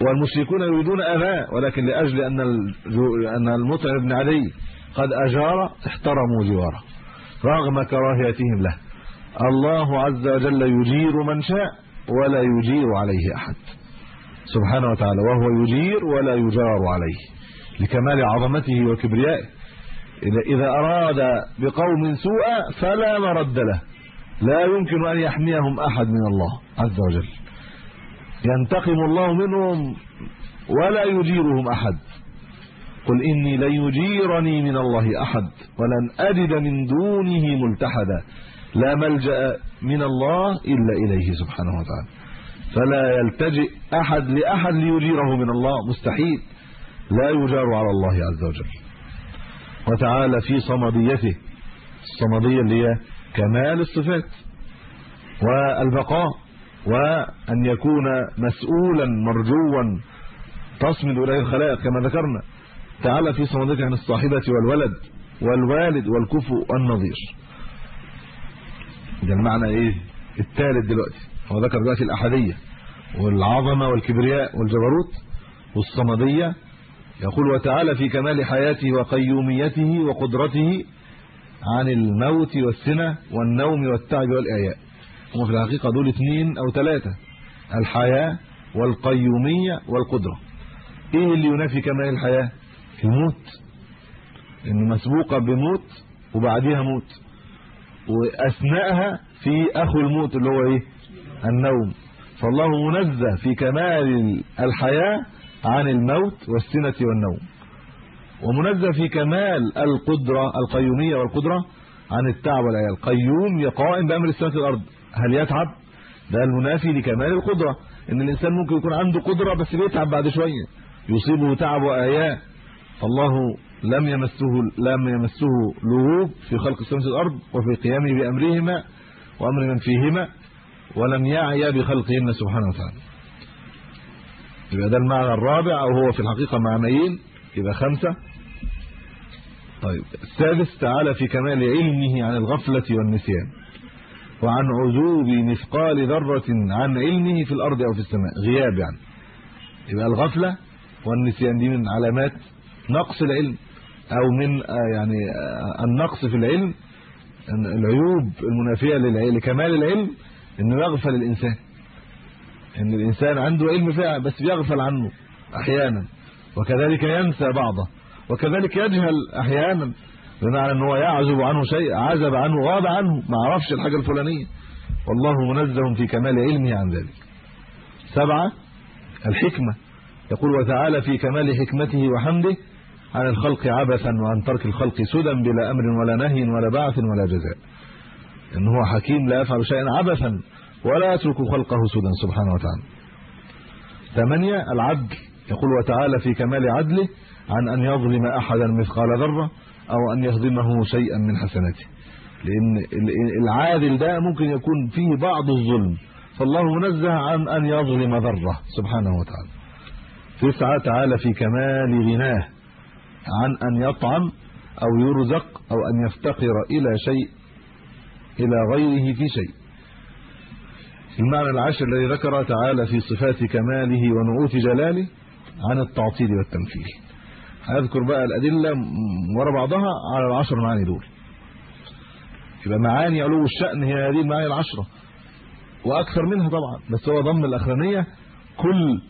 والمشركون يريدون اذاه ولكن لأجل أن أن المطعم بن علي قد أجار احترموا جواره. رغم كراهيتهم له. الله عز وجل يجير من شاء ولا يجير عليه أحد. سبحانه وتعالى وهو يجير ولا يجار عليه. لكمال عظمته وكبريائه. اذا أراد بقوم سوءا فلا مرد له. لا يمكن أن يحميهم أحد من الله عز وجل. ينتقم الله منهم ولا يجيرهم أحد. قل إني لن يجيرني من الله أحد ولن أجد من دونه ملتحدا لا ملجأ من الله إلا إليه سبحانه وتعالى. فلا يلتجئ أحد لأحد ليجيره من الله مستحيل. لا يجار على الله عز وجل. وتعالى في صمديته الصمدية اللي هي كمال الصفات والبقاء وأن يكون مسؤولا مرجوا تصمد إليه الخلائق كما ذكرنا. تعالى في صمدته عن الصاحبة والولد والوالد والكفو والنظير. ده المعنى إيه؟ الثالث دلوقتي. هو ذكر دلوقتي الاحاديه والعظمة والكبرياء والجبروت والصمدية. يقول وتعالى في كمال حياته وقيوميته وقدرته عن الموت والسنة والنوم والتعب والإعياء. هم في الحقيقة دول اثنين أو ثلاثة الحياة والقيومية والقدرة. إيه اللي ينافي كمال الحياة؟ الموت انه مسبوقة بموت وبعديها موت. وأثناءها في أخو الموت اللي هو إيه؟ النوم. فالله منزه في كمال الحياة عن الموت والسنة والنوم. ومنزه في كمال القدرة القيومية والقدرة عن التعب والعيال. قيوم يقائم بأمر السماوات والأرض. هل يتعب؟ ده المنافي لكمال القدرة. إن الإنسان ممكن يكون عنده قدرة بس بيتعب بعد شوية. يصيبه تعب واياه فالله لم يمسه لم يمسه لغوب في خلق السماوات والأرض وفي قيامه بأمرهما وأمر من فيهما ولم يعي بخلقهن سبحانه وتعالى. يبقى ده المعنى الرابع أو هو في الحقيقة معنيين. يبقى خمسة. طيب السادس تعالى في كمال علمه عن الغفلة والنسيان وعن عذوب مثقال ذرة عن علمه في الأرض أو في السماء غياب يعني يبقى الغفلة والنسيان دي من علامات نقص العلم أو من يعني النقص في العلم العيوب المنافية لكمال العلم انه يغفل الإنسان. إن الإنسان عنده علم فعلا بس بيغفل عنه أحيانا وكذلك ينسى بعضه وكذلك يجهل أحيانا بمعنى إن هو يعزب عنه شيء عزب عنه غاب عنه ما عرفش الحاجة الفلانية. والله منزه في كمال علمه عن ذلك. سبعة الحكمة. يقول وتعالى في كمال حكمته وحمده عن الخلق عبثا وعن ترك الخلق سدى بلا أمر ولا نهي ولا بعث ولا جزاء. إن هو حكيم لا يفعل شيئا عبثا ولا يترك خلقه سدى سبحانه وتعالى. ثمانية العدل. يقول وتعالى في كمال عدله عن أن يظلم احدا مثقال ذرة أو أن يهضمه شيئا من حسناته. لأن العادل ده ممكن يكون فيه بعض الظلم. فالله منزه عن أن يظلم ذرة سبحانه وتعالى. تسعة تعالى في كمال غناه. عن أن يطعم أو يرزق أو أن يفتقر إلى شيء إلى غيره في شيء. المعنى العاشر الذي ذكر تعالى في صفات كماله ونعوت جلاله عن التعطيل والتمثيل. هذكر بقى الأدلة ورا بعضها على العشر معاني دول. يبقى معاني علو الشأن هي هذه المعاني العشرة. وأكثر منها طبعا بس هو ضم الأخرانية كل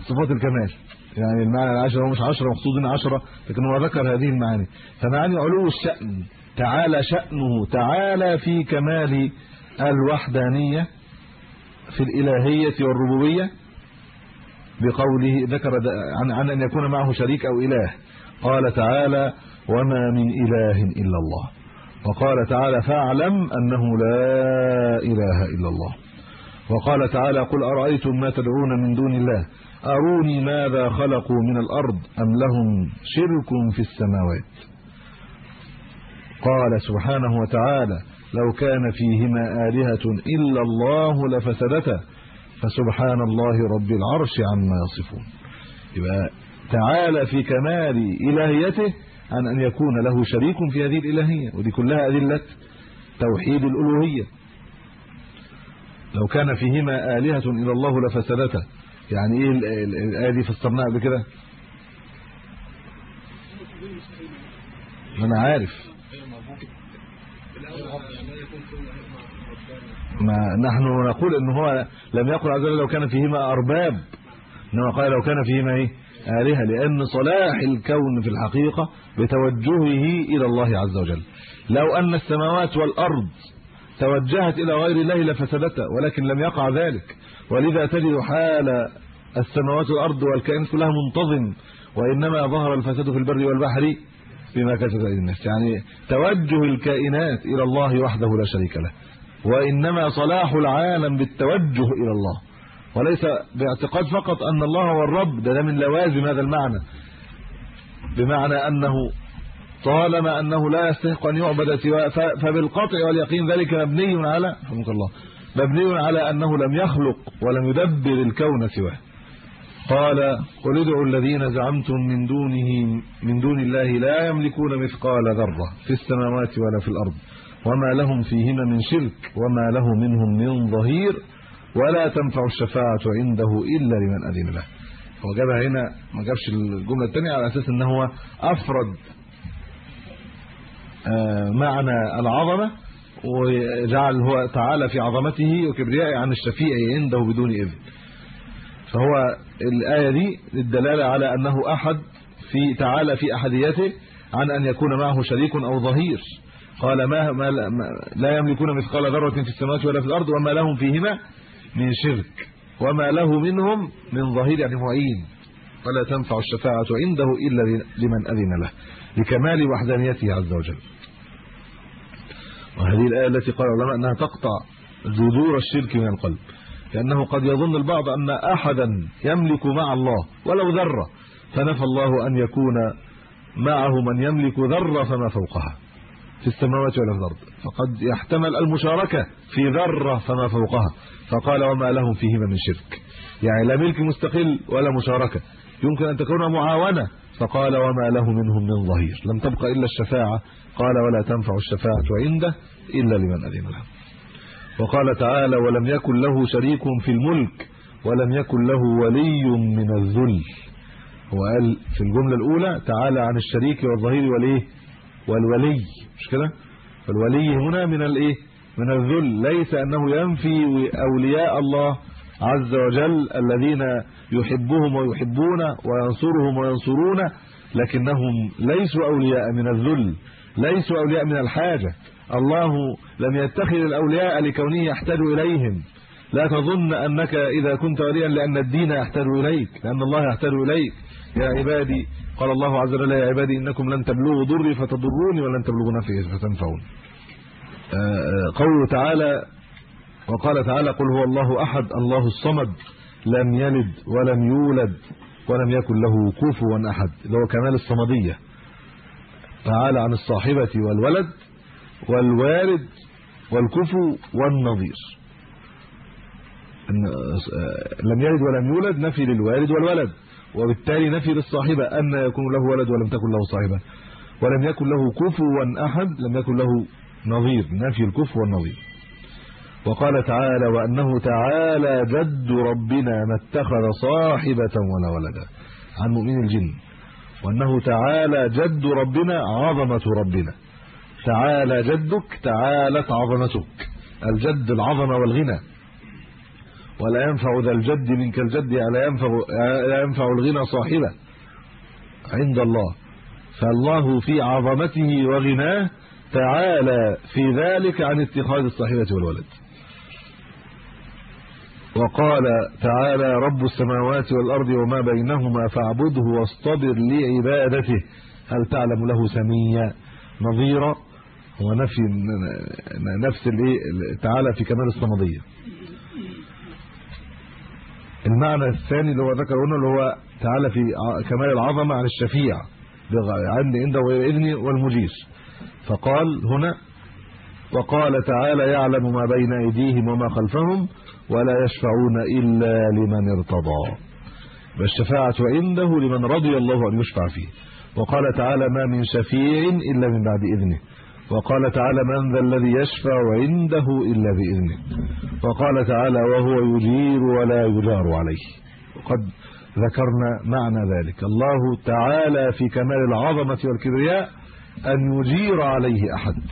صفات الكمال. يعني المعنى العشرة هو مش 10 مقصود 10 لكن هو ذكر هذه المعاني. فمعاني علو الشأن. تعالى شأنه. تعالى في كمال الوحدانية في الإلهية والربوبية بقوله ذكر عن, عن أن يكون معه شريك أو إله. قال تعالى وما من إله إلا الله. وقال تعالى فاعلم أنه لا إله إلا الله. وقال تعالى قل أرأيتم ما تدعون من دون الله؟ أروني ماذا خلقوا من الأرض أم لهم شرك في السماوات؟ قال سبحانه وتعالى لو كان فيهما آلهة إلا الله لفسدتا فسبحان الله رب العرش عما يصفون. يبقى تعالى في كمال إلهيته عن أن يكون له شريك في هذه الإلهية ودي كلها أدلة توحيد الألوهية. لو كان فيهما آلهة إلا الله لفسدتا يعني إيه الآية دي فسرناها قبل كده؟ أنا عارف. ما نحن نقول إن هو لم يقل عز وجل لو كان فيهما أرباب. إنما قال لو كان فيهما إيه؟ آلهة. لأن صلاح الكون في الحقيقة بتوجهه إلى الله عز وجل. لو أن السماوات والأرض توجهت إلى غير الله لفسدتا ولكن لم يقع ذلك. ولذا تجد حال السماوات والأرض والكائن كلها منتظم وإنما ظهر الفساد في البر والبحر بما كسبت ايدي الناس يعني توجه الكائنات إلى الله وحده لا شريك له وإنما صلاح العالم بالتوجه إلى الله. وليس باعتقاد فقط أن الله هو الرب ده من لوازم هذا المعنى. بمعنى أنه طالما أنه لا يستحق أن يعبد سواه فبالقطع واليقين ذلك مبني على رحمك الله مبني على أنه لم يخلق ولم يدبر الكون سواه. قال قل ادعوا الذين زعمتم من دونه من دون الله لا يملكون مثقال ذرة في السماوات ولا في الأرض وما لهم فيهما من شرك وما له منهم من ظهير ولا تنفع الشفاعة عنده إلا لمن أذن له. هو جابها هنا ما جابش الجملة الثانية على أساس إن هو أفرد معنى العظمة وجعل هو تعالى في عظمته وكبريائه عن الشفيع عنده بدون إذن. فهو الآية دي للدلالة على أنه أحد في تعالى في احديته عن أن يكون معه شريك أو ظهير. قال ما, ما لا يملكون مثقال ذرة في السماوات ولا في الأرض وما لهم فيهما من شرك وما له منهم من ظهير. يعني معين ولا تنفع الشفاعة عنده إلا لمن أذن له. لكمال وحدانيته عز وجل. وهذه الآية التي قال العلماء أنها تقطع جذور الشرك من القلب لأنه قد يظن البعض أن احدا يملك مع الله ولو ذرة فنفى الله أن يكون معه من يملك ذرة فما فوقها في السماوات ولا في الأرض. فقد يحتمل المشاركة في ذرة فما فوقها. فقال وما لهم فيهما من شرك. يعني لا ملك مستقل ولا مشاركة. يمكن أن تكون معاونة فقال وما له منهم من ظهير. لم تبقى إلا الشفاعة. قال ولا تنفع الشفاعة عنده إلا لمن أذن له. وقال تعالى ولم يكن له شريك في الملك ولم يكن له ولي من الذل. هو قال في الجملة الأولى تعالى عن الشريك والظهير والإيه؟ والولي. مش كده؟ فالولي هنا من الإيه؟ من الذل. ليس أنه ينفي أولياء الله عز وجل الذين يحبهم ويحبون وينصرهم وينصرون لكنهم ليسوا أولياء من الذل ليسوا أولياء من الحاجة. الله لم يتخذ الأولياء لكونه يحتاج إليهم. لا تظن أنك إذا كنت وليا لأن الدين يحتاج إليك لأن الله يحتاج إليك. يا عبادي قال الله عز وجل يا عبادي إنكم لن تبلغوا ضري فتضروني ولن تبلغوا نفعي فتنفعون. قوله تعالى وقال تعالى قل هو الله أحد الله الصمد لم يلد ولم يولد ولم يكن له كفوا أحد. اللي هو كمال الصمدية. تعالى عن الصاحبة والولد والوالد والكفو والنظير. إن لم يلد ولم يولد نفي للوالد والولد وبالتالي نفي للصاحبة أن يكون له ولد ولم تكن له صاحبة. ولم يكن له كفوا أحد لم يكن له نظير. نفي الكفو والنظير. وقال تعالى وأنه تعالى جد ربنا ما اتخذ صاحبة ولا ولدا. عن مؤمن الجن. وأنه تعالى جد ربنا عظمة ربنا. تعالى جدك تعالت عظمتك. الجد العظمة والغنى. ولا ينفع ذا الجد منك الجد لا ينفع لا ينفع الغنى صاحبه. عند الله. فالله في عظمته وغناه تعالى في ذلك عن اتخاذ الصاحبة والولد. وقال تعالى رب السماوات والأرض وما بينهما فاعبده واصطبر لعبادته. هل تعلم له سميا نظيرا؟ هو نفي نفس الايه تعالى في كمال الصمدية. المعنى الثاني اللي هو ذكره هنا اللي هو تعالى في كمال العظمة عن الشفيع. عند عنده واذنه والمجير فقال هنا وقال تعالى يعلم ما بين أيديهم وما خلفهم. ولا يشفعون إلا لمن ارتضى. والشفاعه عنده لمن رضي الله أن يشفع فيه. وقال تعالى ما من شفيع إلا من بعد إذنه. وقال تعالى من ذا الذي يشفع عنده إلا بإذنه. وقال تعالى وهو يجير ولا يجار عليه. وقد ذكرنا معنى ذلك. الله تعالى في كمال العظمة والكبرياء أن يجير عليه أحد.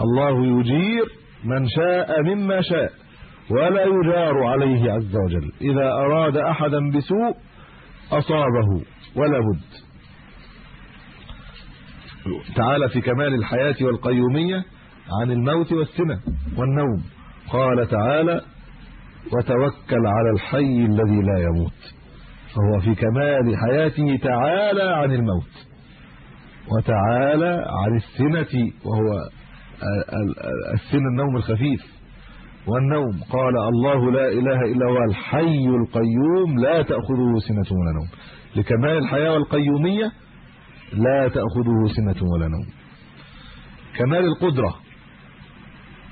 الله يجير من شاء مما شاء. ولا يجار عليه عز وجل. إذا أراد أحدا بسوء أصابه ولا بد. تعالى في كمال الحياة والقيومية عن الموت والسنة والنوم. قال تعالى وتوكل على الحي الذي لا يموت فهو في كمال حياته تعالى عن الموت. وتعالى عن السنة وهو السنة النوم الخفيف. والنوم. قال الله لا إله إلا هو الحي القيوم لا تأخذه سنة ولا نوم. لكمال الحياة والقيوميه لا تأخذه سنة ولا نوم. كمال القدرة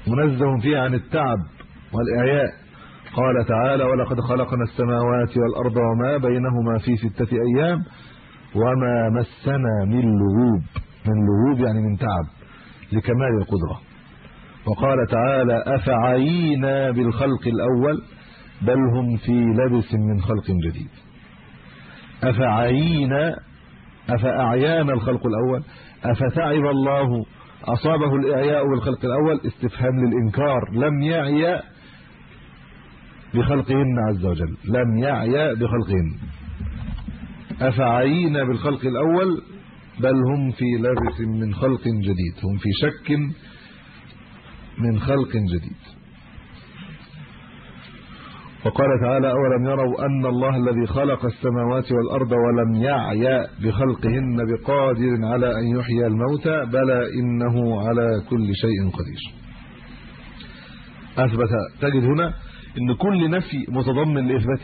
منزه فيها عن التعب والإعياء. قال تعالى ولقد خلقنا السماوات والأرض وما بينهما في ستة أيام وما مسنا من لغوب. من لغوب يعني من تعب. لكمال القدرة. وقال تعالى أفعينا بالخلق الأول بل هم في لبس من خلق جديد. أفعينا أفأعيانا الخلق الأول؟ افتعب الله أصابه الإعياء بالخلق الأول؟ استفهام للإنكار. لم يعي بخلقهن عز وجل. لم يعي بخلقهن. أفعينا بالخلق الأول بل هم في لبس من خلق جديد. هم في شك من خلق جديد. وقال تعالى أولم يروا أن الله الذي خلق السماوات والأرض ولم يعي بخلقهن بقادر على أن يحيي الموتى بلى إنه على كل شيء قدير. أثبت تجد هنا إن كل نفي متضمن لاثبات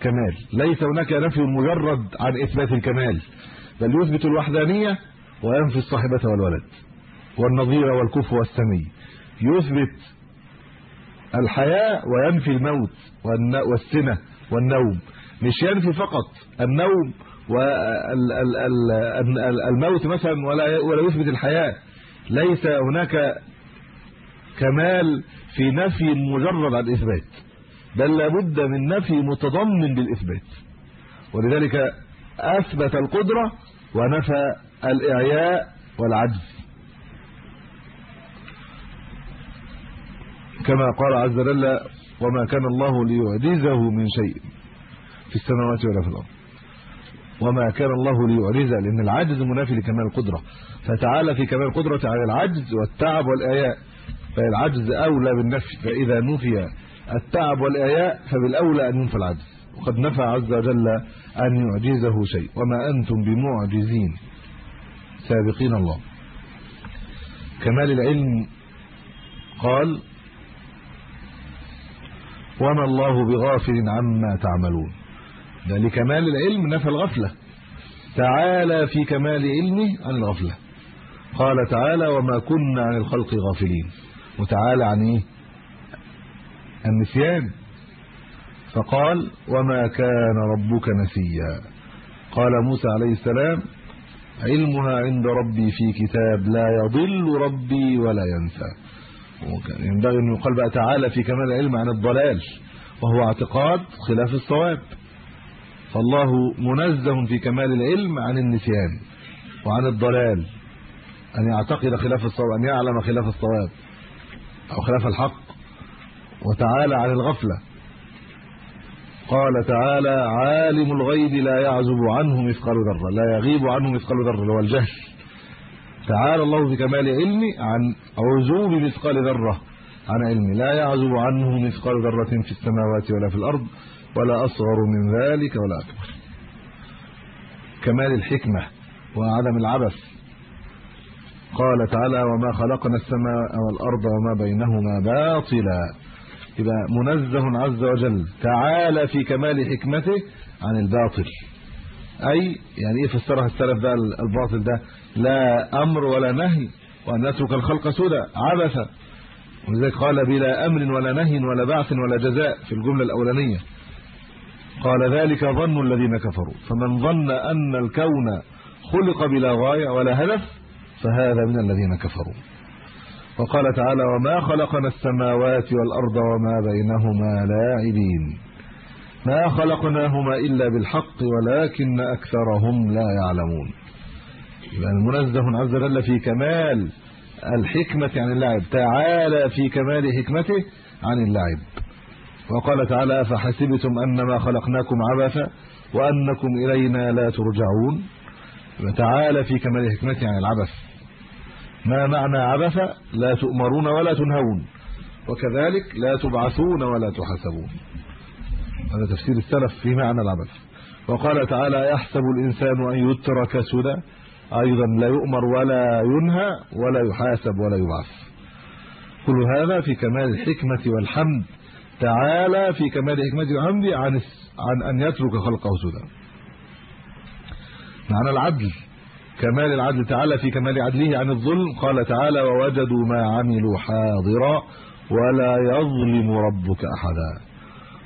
كمال. ليس هناك نفي مجرد عن إثبات الكمال بل يثبت الوحدانية وينفي الصاحبة والولد والنظير والكفو والسمي. يثبت الحياة وينفي الموت والسنة والنوم. مش ينفي فقط النوم والموت مثلا ولا ولا يثبت الحياة. ليس هناك كمال في نفي مجرد عن إثبات بل لابد من نفي متضمن للاثبات ولذلك أثبت القدرة ونفى الإعياء والعجز. كما قال عز وجل وما كان الله ليعجزه من شيء في السماوات ولا في الأرض. وما كان الله ليعجزه لأن العجز منافي لكمال القدرة. فتعالى في كمال القدرة على العجز والتعب والاياء فالعجز أولى بالنفي فإذا نفي التعب والاياء فبالأولى أن ينفى العجز. وقد نفى عز وجل أن يعجزه شيء. وما أنتم بمعجزين سابقين الله. كمال العلم قال وما الله بغافل عما تعملون. ده لكمال العلم نفى الغفلة. تعالى في كمال علمه عن الغفلة. قال تعالى وما كنا عن الخلق غافلين. وتعالى عن إيه؟ النسيان. فقال وما كان ربك نسيا. قال موسى عليه السلام علمها عند ربي في كتاب لا يضل ربي ولا ينسى. ينبغي أن يقال بقى تعالى في كمال العلم عن الضلال وهو اعتقاد خلاف الصواب. فالله منزه في كمال العلم عن النسيان وعن الضلال أن يعتقد خلاف الصواب أن يعلم خلاف الصواب أو خلاف الحق. وتعالى عن الغفلة. قال تعالى عالم الغيب لا يعزب عنه مثقال ذرة لا يغيب عنه مثقال ذرة هو الجهل. تعالى الله في كمال علمه عن عزوب مثقال ذرة عن علمه لا يعزب عنه مثقال ذرة في السماوات ولا في الأرض ولا أصغر من ذلك ولا أكبر. كمال الحكمة وعدم العبث. قال تعالى وما خلقنا السماء والأرض وما بينهما باطلا. يبقى منزه عز وجل تعالى في كمال حكمته عن الباطل. أي يعني إيه فسرها السلف بقى الباطل ده؟ لا أمر ولا نهي وأن نترك الخلق سدى عبثا. ولذلك قال بلا أمر ولا نهي ولا بعث ولا جزاء في الجملة الأولانية. قال ذلك ظن الذين كفروا. فمن ظن أن الكون خلق بلا غاية ولا هدف فهذا من الذين كفروا. وقال تعالى وما خلقنا السماوات والأرض وما بينهما لاعبين. ما خلقناهما إلا بالحق ولكن أكثرهم لا يعلمون. يبقى المنزه عز وجل في كمال الحكمة عن اللعب تعالى في كمال حكمته عن اللعب وقال تعالى فحسبتم أنما خلقناكم عبثا وأنكم إلينا لا ترجعون. تعالى في كمال حكمته عن العبث. ما معنى عبث؟ لا تؤمرون ولا تنهون. وكذلك لا تبعثون ولا تحاسبون. هذا تفسير السلف في معنى العبث. وقال تعالى يحسب الإنسان أن يترك سدى. أيضا لا يؤمر ولا ينهى ولا يحاسب ولا يبعث. كل هذا في كمال الحكمة والحمد. تعالى في كمال حكمته وحمده عن عن أن يترك خلقه سدى. معنى العدل. كمال العدل. تعالى في كمال عدله عن الظلم. قال تعالى ووجدوا ما عملوا حاضرا ولا يظلم ربك أحدا.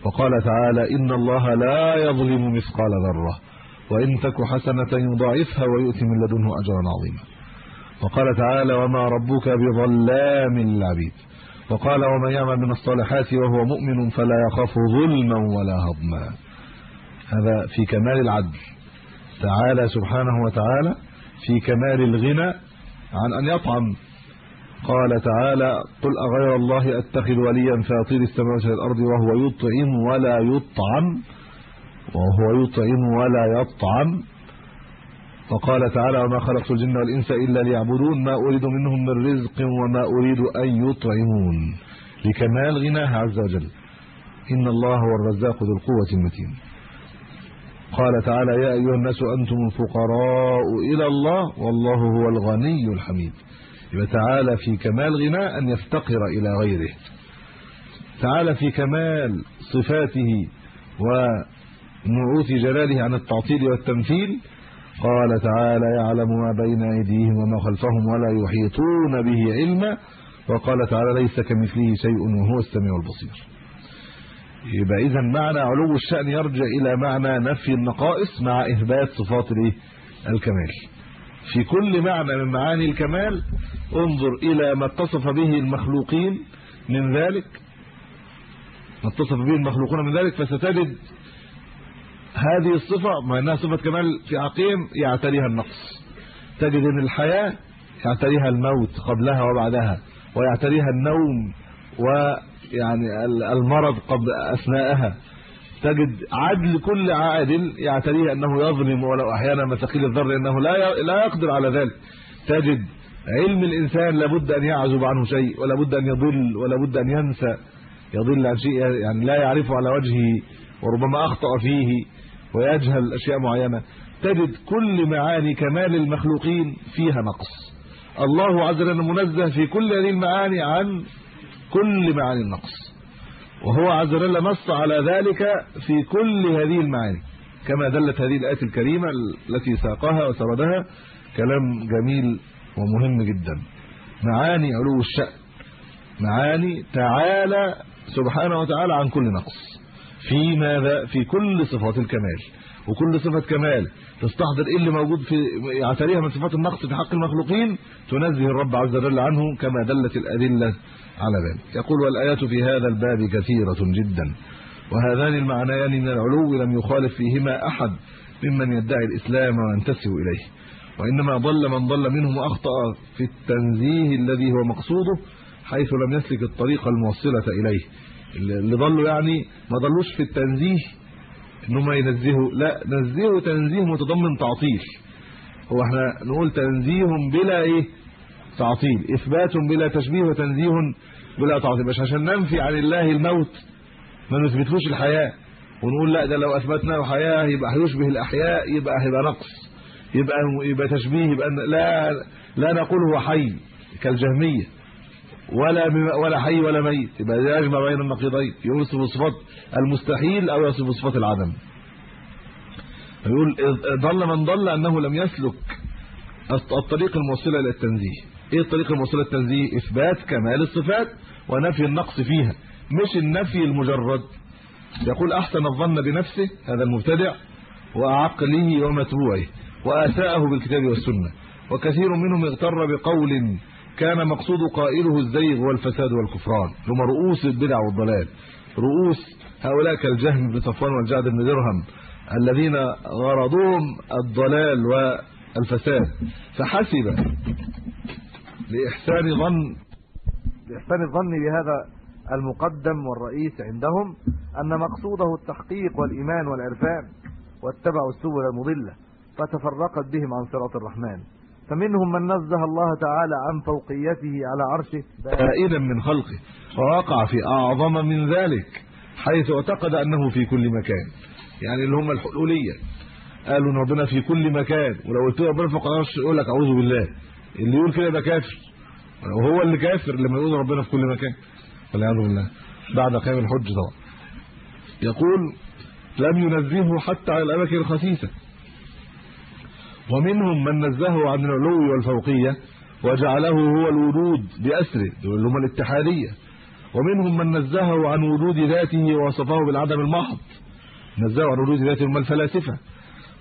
وقال تعالى إن الله لا يظلم مثقال ذرة. وإن تك حسنة يضاعفها ويؤتي من لدنه أجرا عظيما. وقال تعالى وما ربك بظلام للعبيد وقال ومن يعمل من الصالحات وهو مؤمن فلا يخاف ظلما ولا هضما هذا في كمال العدل. تعالى سبحانه وتعالى في كمال الغنى عن أن يطعم. قال تعالى قل أغير الله أتخذ وليا فاطر السماوات والأرض وهو يطعم ولا يطعم وهو يطعم ولا يطعم. وقال تعالى وما خلقت الجن والإنس إلا ليعبدون. ما أريد منهم من رزق وما أريد أن يطعمون. لكمال غناه عز وجل. إن الله هو الرزاق ذو القوة المتين. قال تعالى يا أيها الناس أنتم الفقراء إلى الله والله هو الغني الحميد. يبقى تعالى في كمال غنى أن يفتقر إلى غيره. تعالى في كمال صفاته ونعوت جلاله عن التعطيل والتمثيل. قال تعالى يعلم ما بين أيديهم وما خلفهم ولا يحيطون به علما. وقال تعالى ليس كمثله شيء وهو السميع البصير. يبقى إذا معنى علو الشأن يرجع إلى معنى نفي النقائص مع إثبات صفات الكمال. في كل معنى من معاني الكمال انظر إلى ما اتصف به المخلوقين من ذلك. ما اتصف به المخلوقون من ذلك فستجد هذه الصفة مع إنها صفة كمال في عقيم يعتريها النقص. تجد إن الحياة يعتريها الموت قبلها وبعدها ويعتريها النوم و يعني المرض قبل أثناءها. تجد عدل كل عادل يعتريه أنه يظلم ولو أحيانا مثقيل الذر إنه لا لا يقدر على ذلك. تجد علم الإنسان لابد أن يعزب عنه شيء ولا بد أن يضل ولا بد أن ينسى. يضل عن شيء يعني لا يعرفه على وجهه وربما أخطأ فيه. ويجهل أشياء معينة. تجد كل معاني كمال المخلوقين فيها نقص. الله عز وجل منزه في كل هذه المعاني عن كل معاني النقص. وهو عز وجل نص على ذلك في كل هذه المعاني. كما دلت هذه الآية الكريمة التي ساقها وسردها كلام جميل ومهم جدا. معاني علو الشأن. معاني تعالى سبحانه وتعالى عن كل نقص. في ماذا؟ في كل صفات الكمال. وكل صفة كمال تستحضر إيه اللي موجود في يعتريها من صفات النقص في حق المخلوقين؟ تنزه الرب عز وجل عنه كما دلت الأدلة على ذلك. يقول والآيات في هذا الباب كثيرة جدا. وهذان المعنيان من العلو لم يخالف فيهما أحد ممن يدعي الإسلام وينتسب إليه. وإنما ضل من ضل منهم وأخطأ في التنزيه الذي هو مقصوده حيث لم يسلك الطريق الموصلة إليه. اللي ضلوا يعني ما ضلوش في التنزيه انهم ينزهوا. لا نزهوا تنزيه متضمن تعطيل. هو إحنا نقول تنزيه بلا إيه؟ تعطيل. إثبات بلا تشبيه وتنزيه بلا تعطيل. مش عشان ننفي عن الله الموت ما نثبتلوش الحياة. ونقول لا ده لو اثبتنا له حياة يبقى هيشبه الأحياء يبقى هيبقى نقص يبقى يبقى تشبيه يبقى لا لا نقول هو حي كالجهمية. ولا ولا حي ولا ميت. يبقى يجمع بين النقيضين. يوصف صفات المستحيل أو يصف صفات العدم. يقول ضل من ضل أنه لم يسلك الطريق الموصلة إلى التنزيه. إيه الطريق الموصلة للتنزيه إثبات كمال الصفات ونفي النقص فيها. مش النفي المجرد. يقول أحسن الظن بنفسه هذا المبتدع وعقله ومتبوعه وآساءه بالكتاب والسنة. وكثير منهم اغتر بقول كان مقصود قائله الزيغ والفساد والكفران هم رؤوس البدع والضلال رؤوس هؤلاء كالجهم بن صفوان والجعد بن درهم الذين غرضهم الضلال والفساد. فحسب لإحسان ظن لإحسان الظن بهذا المقدم والرئيس عندهم أن مقصوده التحقيق والإيمان والعرفان واتبعوا السبل المضلة فتفرقت بهم عن صراط الرحمن. فمنهم من نزه الله تعالى عن فوقيته على عرشه. بائنا من خلقه ووقع في أعظم من ذلك حيث اعتقد أنه في كل مكان. يعني اللي هم الحلولية. قالوا إن ربنا في كل مكان ولو قلت له ربنا فوق العرش يقول لك أعوذ بالله. اللي يقول كده يبقى كافر. وهو اللي كافر لما يقول ربنا في كل مكان. والعياذ بالله. بعد قيام الحج طبعا. يقول لم ينزهه حتى على الأماكن الخسيسة. ومنهم من نزهه عن العلو والفوقية وجعله هو الوجود بأسره اللي هم الاتحادية. ومنهم من نزهه عن وجود ذاته ووصفه بالعدم المحض نزهه عن وجود ذاته هم الفلاسفة.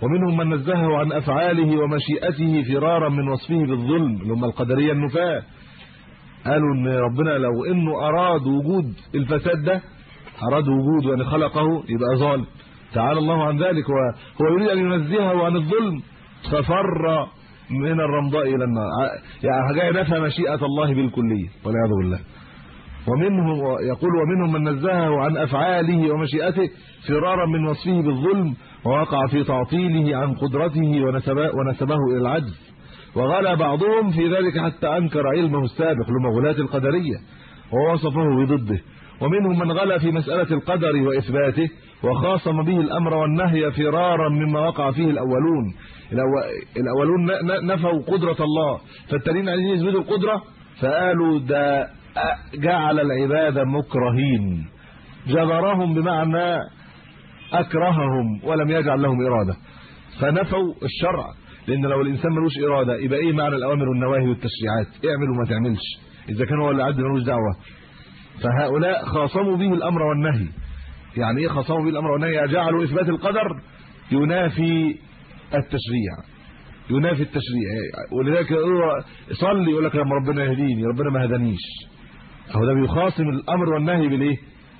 ومنهم من نزهه عن أفعاله ومشيئته فرارا من وصفه بالظلم اللي هم القدرية النفاة. قالوا إن ربنا لو إنه أراد وجود الفساد ده أراد وجود وان خلقه يبقى ظالم. تعالى الله عن ذلك وهو يريد أن ينزهه عن الظلم. ففر من الرمضاء إلى النار. يعني جاي نفى مشيئة الله بالكلية والعياذ بالله. ومنهم يقول ومنهم من نزهه عن أفعاله ومشيئته فرارا من وصفه بالظلم ووقع في تعطيله عن قدرته ونسبه ونسبه إلى العجز. وغلا بعضهم في ذلك حتى أنكر علمه السابق لمغولات القدرية ووصفه بضده. ومنهم من غلا في مسألة القدر وإثباته وخاصم به الأمر والنهي فرارا مما وقع فيه الأولون. الأولون نفوا قدرة الله. فالتانيين عايزين يثبتوا القدرة؟ فقالوا ده جعل العباد مكرهين. جبرهم بمعنى أكرههم ولم يجعل لهم إرادة. فنفوا الشرع. لأن لو الإنسان ملوش إرادة يبقى إيه معنى الأوامر والنواهي والتشريعات؟ اعمل وما تعملش؟ إذا كان هو اللي عاد ملوش دعوة. فهؤلاء خاصموا به الأمر والنهي. يعني إيه خاصموا به الأمر والنهي؟ جعلوا إثبات القدر ينافي التشريع. ينافي التشريع. ولذلك هو صلي يقول لك لما ربنا يهديني ربنا ما هدانيش. هو ده بيخاصم الأمر والنهي بالإيه؟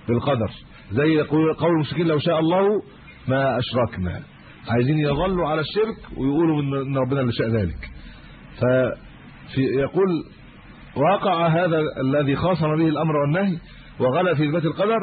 بالقدر. زي قول المشركين لو شاء الله ما أشركنا. عايزين يظلوا على الشرك ويقولوا إن ربنا اللي شاء ذلك. ففي يقول وقع هذا الذي خاصم به الأمر والنهي وغلا في إثبات القدر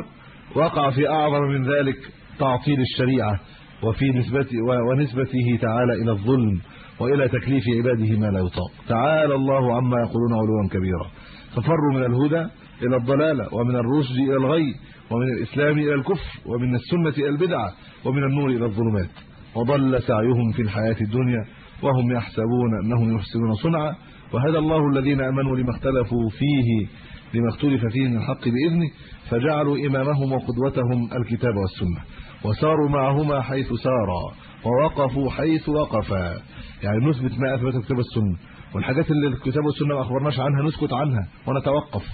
وقع في أعظم من ذلك تعطيل الشريعة وفي نسبته ونسبته تعالى إلى الظلم وإلى تكليف عباده ما لا يطاق. تعالى الله عما يقولون علوا كبيرا. ففروا من الهدى إلى الضلالة ومن الرشد إلى الغي ومن الإسلام إلى الكفر ومن السنة إلى البدعة ومن النور إلى الظلمات. وضل سعيهم في الحياة الدنيا وهم يحسبون أنهم يحسنون صنعا. وهدى الله الذين آمنوا لما اختلفوا فيه لما اختلف فيه من الحق بإذنه فجعلوا إمامهم وقدوتهم الكتاب والسنة. وساروا معهما حيث سارا ووقفوا حيث وقفا. يعني نثبت ما أثبت الكتاب والسنة. والحاجات اللي الكتاب والسنة ما أخبرناش عنها نسكت عنها ونتوقف.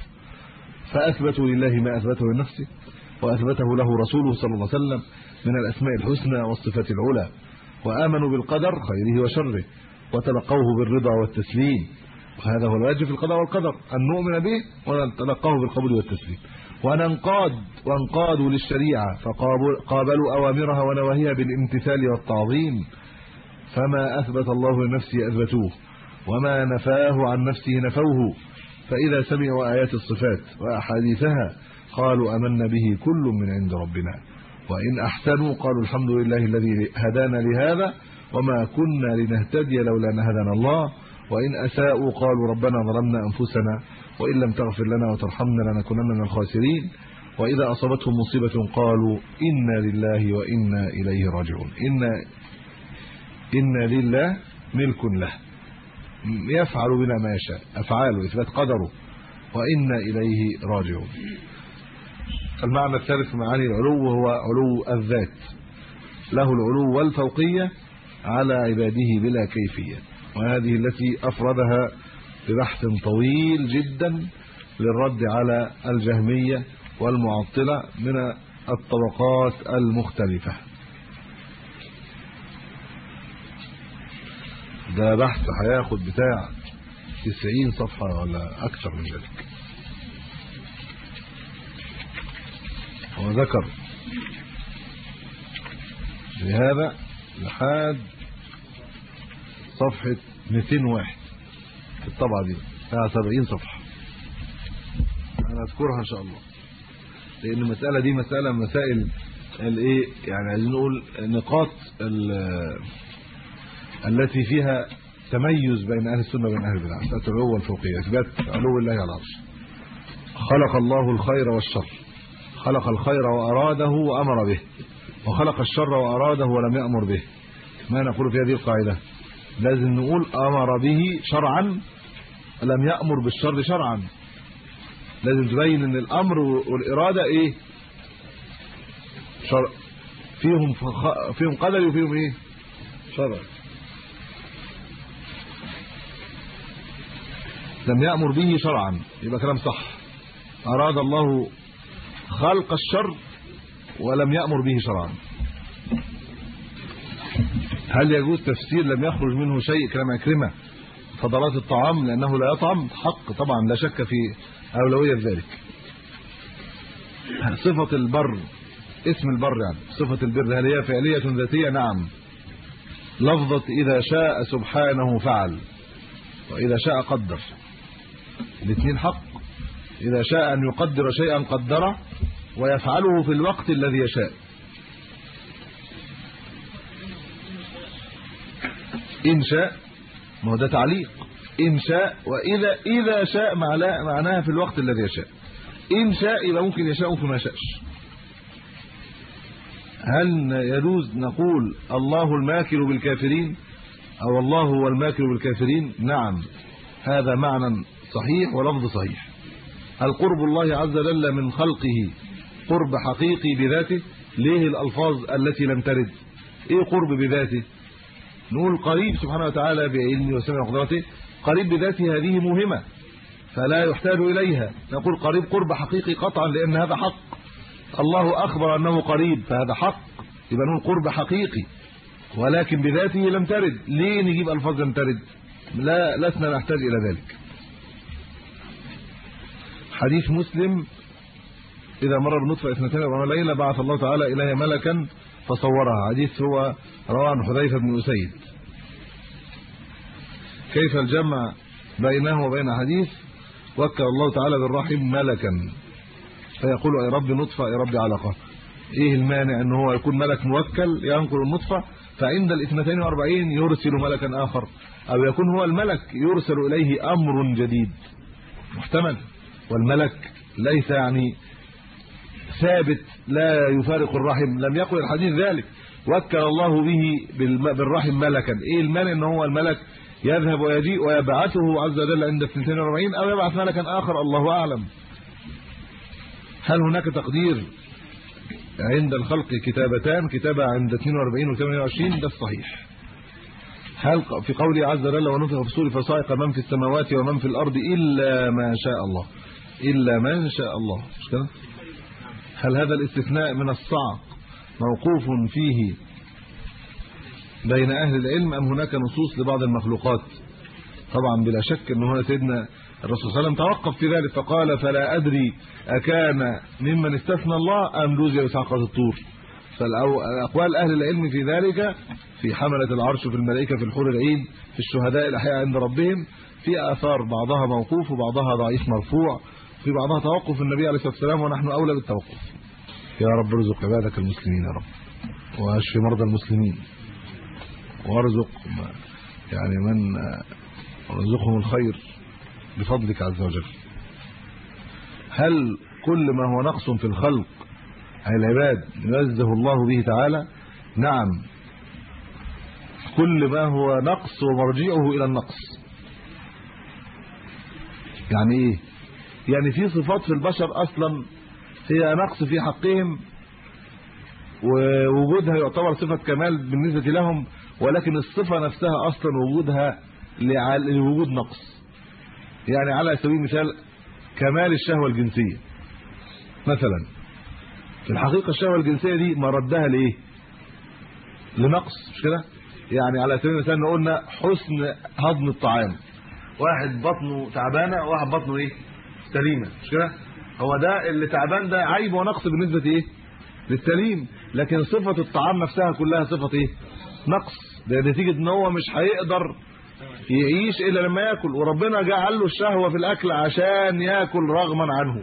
فأثبتوا لله ما أثبته لنفسه وأثبته له رسوله صلى الله عليه وسلم من الأسماء الحسنى والصفات العلى. وآمنوا بالقدر خيره وشره وتلقوه بالرضا والتسليم. وهذا هو الواجب في القضاء والقدر أن نؤمن به ونتلقاه بالقبول والتسليم. وننقاد وانقادوا للشريعة فقابلوا أوامرها ونواهيها بالامتثال والتعظيم. فما أثبت الله لنفسه أثبتوه وما نفاه عن نفسه نفوه. فإذا سمعوا آيات الصفات وأحاديثها قالوا آمنا به كل من عند ربنا. وإن أحسنوا قالوا الحمد لله الذي هدانا لهذا وما كنا لنهتدي لولا أن هدانا الله. وإن أساءوا قالوا ربنا ظلمنا أنفسنا وإن لم تغفر لنا وترحمنا لنكونن من الخاسرين وإذا أصابتهم مصيبة قالوا إنا لله وإنا إليه راجعون. إن ان لله ملك له. يفعل بنا ما يشاء. افعاله اثبات قدره. وإنا إليه راجعون. المعنى الثالث من معاني العلو هو علو الذات. له العلو والفوقية على عباده بلا كيفية. وهذه التي أفردها ببحث طويل جدا للرد على الجهمية والمعطلة من الطبقات المختلفة. ده بحث هياخد بتاع 90 صفحة ولا أكثر من ذلك. هو ذكر لهذا لحد صفحة 201 في الطبعة دي. فيها 70 صفحة. أنا أذكرها إن شاء الله. لأن المسألة دي مسألة مسائل الإيه؟ يعني عايزين نقول نقاط التي فيها تميز بين أهل السنة وبين أهل البدع. اثبات العلو والفوقية. إثبات علو الله على العرش. خلق الله الخير والشر. خلق الخير وأراده وأمر به. وخلق الشر وأراده ولم يأمر به. ما نقول في هذه القاعدة؟ لازم نقول آمر به شرعا لم يأمر بالشر شرعا. لازم تبين إن الأمر والإرادة إيه؟ شرع فيهم فخ... فيهم قدر وفيهم إيه؟ شرع لم يأمر به شرعا. يبقى كلام صح. أراد الله خلق الشر ولم يأمر به شرعا. هل يجوز تفسير لم يخرج منه شيء كلام عكرمه فضلات الطعام لأنه لا يطعم؟ حق طبعا لا شك في أولوية في ذلك صفة البر اسم البر يعني صفة البر هل هي فعلية ذاتية؟ نعم. لفظه إذا شاء سبحانه فعل وإذا شاء قدر. الاثنين حق. إذا شاء أن يقدر شيئا قدره ويفعله في الوقت الذي يشاء. إن شاء ما هو ده تعليق. إن شاء وإذا إذا شاء معناها في الوقت الذي يشاء. إن شاء يبقى ممكن يشاء وفي ما شاءش. هل يجوز نقول الله الماكر بالكافرين؟ أو الله هو الماكر بالكافرين؟ نعم. هذا معنى صحيح ولفظ صحيح. هل قرب الله عز وجل من خلقه قرب حقيقي بذاته. ليه الألفاظ التي لم ترد؟ إيه قرب بذاته؟ نقول قريب سبحانه وتعالى بعلمه وسمع وقدرته قريب بذاته هذه مهمه فلا يحتاج إليها. نقول قريب قرب حقيقي قطعا لأن هذا حق. الله أخبر أنه قريب فهذا حق. يبقى نقول قرب حقيقي. ولكن بذاته لم ترد. ليه نجيب ألفاظ لم ترد؟ لا لسنا نحتاج إلى ذلك. حديث مسلم إذا مر بالنطفة اثنتين واربعين ليلة بعث الله تعالى اليها ملكا فصورها. حديث هو رواه عن حذيفة بن أسيد. كيف الجمع بينه وبين حديث؟ وكل الله تعالى بالرحم ملكا. فيقول اي رب نطفة اي رب علقة. إيه المانع إن هو يكون ملك موكل ينقل النطفة؟ فعند الاثنتين وأربعين يرسل ملكا آخر. أو يكون هو الملك يرسل إليه أمر جديد. محتمل. والملك ليس يعني ثابت لا يفارق الرحم لم يقل الحديث ذلك. وكل الله به بالرحم ملكا. إيه المال إن هو الملك يذهب ويجيء ويبعثه عز وجل عند 42 أو يبعث ملكا آخر؟ الله أعلم. هل هناك تقدير عند الخلق كتابتان؟ كتابة عند 42 و 28 ده الصحيح. هل في قوله عز وجل ونفخ في الصور فصائق من في السماوات ومن في الأرض إلا ما شاء الله. إلا من شاء الله. مش كده؟ هل هذا الاستثناء من الصعق موقوف فيه بين أهل العلم أم هناك نصوص لبعض المخلوقات؟ طبعا بلا شك أن هنا سيدنا الرسول صلى الله عليه وسلم توقف في ذلك فقال فلا أدري أكان ممن استثنى الله أم جوزي بسعقه الطور. فالأقوال أهل العلم في ذلك في حملة العرش في الملائكة في الحور العين في الشهداء الأحياء عند ربهم في آثار بعضها موقوف وبعضها ضعيف مرفوع. في بعضها توقف النبي عليه الصلاة والسلام ونحن أولى بالتوقف. يا رب ارزق عبادك المسلمين يا رب. وأشف مرضى المسلمين. وارزق يعني من ارزقهم الخير بفضلك عز وجل. هل كل ما هو نقص في الخلق العباد ينزه الله به تعالى؟ نعم. كل ما هو نقص ومرجعه إلى النقص. يعني إيه؟ يعني في صفات في البشر أصلا هي نقص في حقهم ووجودها يعتبر صفة كمال بالنسبة لهم ولكن الصفة نفسها أصلا وجودها لوجود نقص. يعني على سبيل المثال كمال الشهوة الجنسية مثلا. في الحقيقة الشهوة الجنسية دي مردها لإيه؟ لنقص مش كده؟ يعني على سبيل المثال قلنا حسن هضم الطعام. واحد بطنه تعبانة وواحد بطنه إيه؟ سليمه مش كده؟ هو ده اللي تعبان ده عيب ونقص بالنسبة إيه؟ للسليم لكن صفة الطعام نفسها كلها صفة إيه؟ نقص. ده نتيجه إن هو مش هيقدر يعيش إلا لما يأكل. وربنا جعل له الشهوة في الأكل عشان يأكل رغما عنه.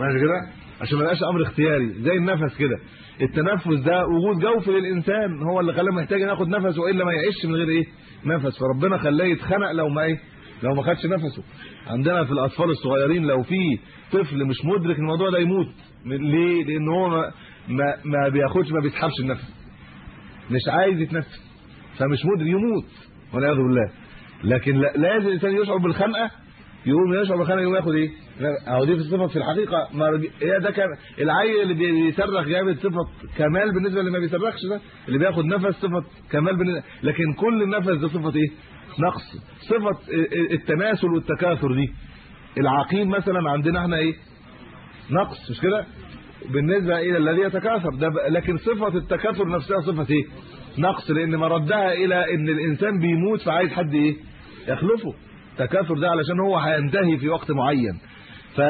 ماشي كده؟ عشان ما يبقاش أمر اختياري. زي النفس كده. التنفس ده وجود جوف للإنسان هو اللي خلاه محتاج ياخد نفس والا ما يعيش من غير إيه؟ نفس. فربنا خلاه يتخنق لو ما إيه؟ لو ما خدش نفسه. عندنا في الأطفال الصغيرين لو في طفل مش مدرك الموضوع ده يموت ليه؟ لأن هو ما ما, ما بياخدش ما بيسحبش النفس. مش عايز يتنفس فمش مدرك يموت والعياذ بالله. لكن لازم الإنسان يشعر بالخنقة يقوم يشعر بالخنقة يقوم ياخد إيه؟ اهو دي في الصفه في الحقيقة. هي ده كان العيل اللي بيصرخ جامد صفة كمال بالنسبة اللي ما بيصرخش ده اللي بياخد نفس صفة كمال بالنسبة لكن كل النفس ده صفة إيه؟ نقص صفة التناسل والتكاثر دي. العقيم مثلا عندنا إحنا إيه؟ نقص مش كده؟ بالنسبة إلى الذي يتكاثر. ده لكن صفة التكاثر نفسها صفة اايه نقص لأن مردها إلى إن الإنسان بيموت فعايز حد إيه؟ يخلفه. تكاثر ده علشان هو هينتهي في وقت معين. ف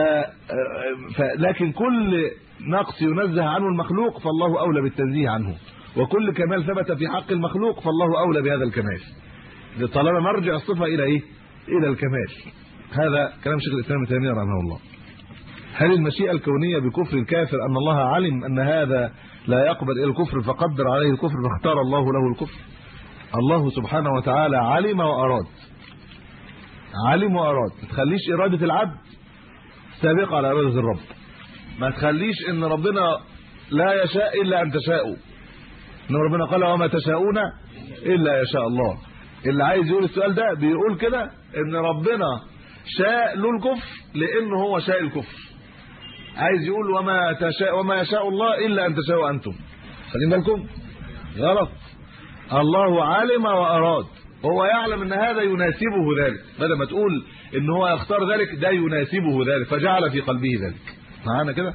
لكن كل نقص ينزه عنه المخلوق فالله أولى بالتنزيه عنه. وكل كمال ثبت في حق المخلوق فالله أولى بهذا الكمال. طالما مرجع الصفة إلى إيه؟ إلى الكمال. هذا كلام شيخ الإسلام ابن تيمية رحمه الله. هل المشيئة الكونية بكفر الكافر أن الله علم أن هذا لا يقبل إلى الكفر فقدر عليه الكفر فاختار الله له الكفر؟ الله سبحانه وتعالى علم وأراد. علم وأراد. ما تخليش إرادة العبد سابقة على إرادة الرب. ما تخليش إن ربنا لا يشاء إلا أن تشاءوا إن ربنا قال وما تشاءون إلا يشاء الله. اللي عايز يقول السؤال ده بيقول كده إن ربنا شاء له الكفر لأنه هو شاء الكفر. عايز يقول وما تشاء وما يشاء الله إلا أن تشاءوا أنتم. خلين بالكم؟ غلط. الله علم وأراد. هو يعلم إن هذا يناسبه ذلك. بدل ما تقول إن هو يختار ذلك ده يناسبه ذلك فجعل في قلبه ذلك. معانا كده؟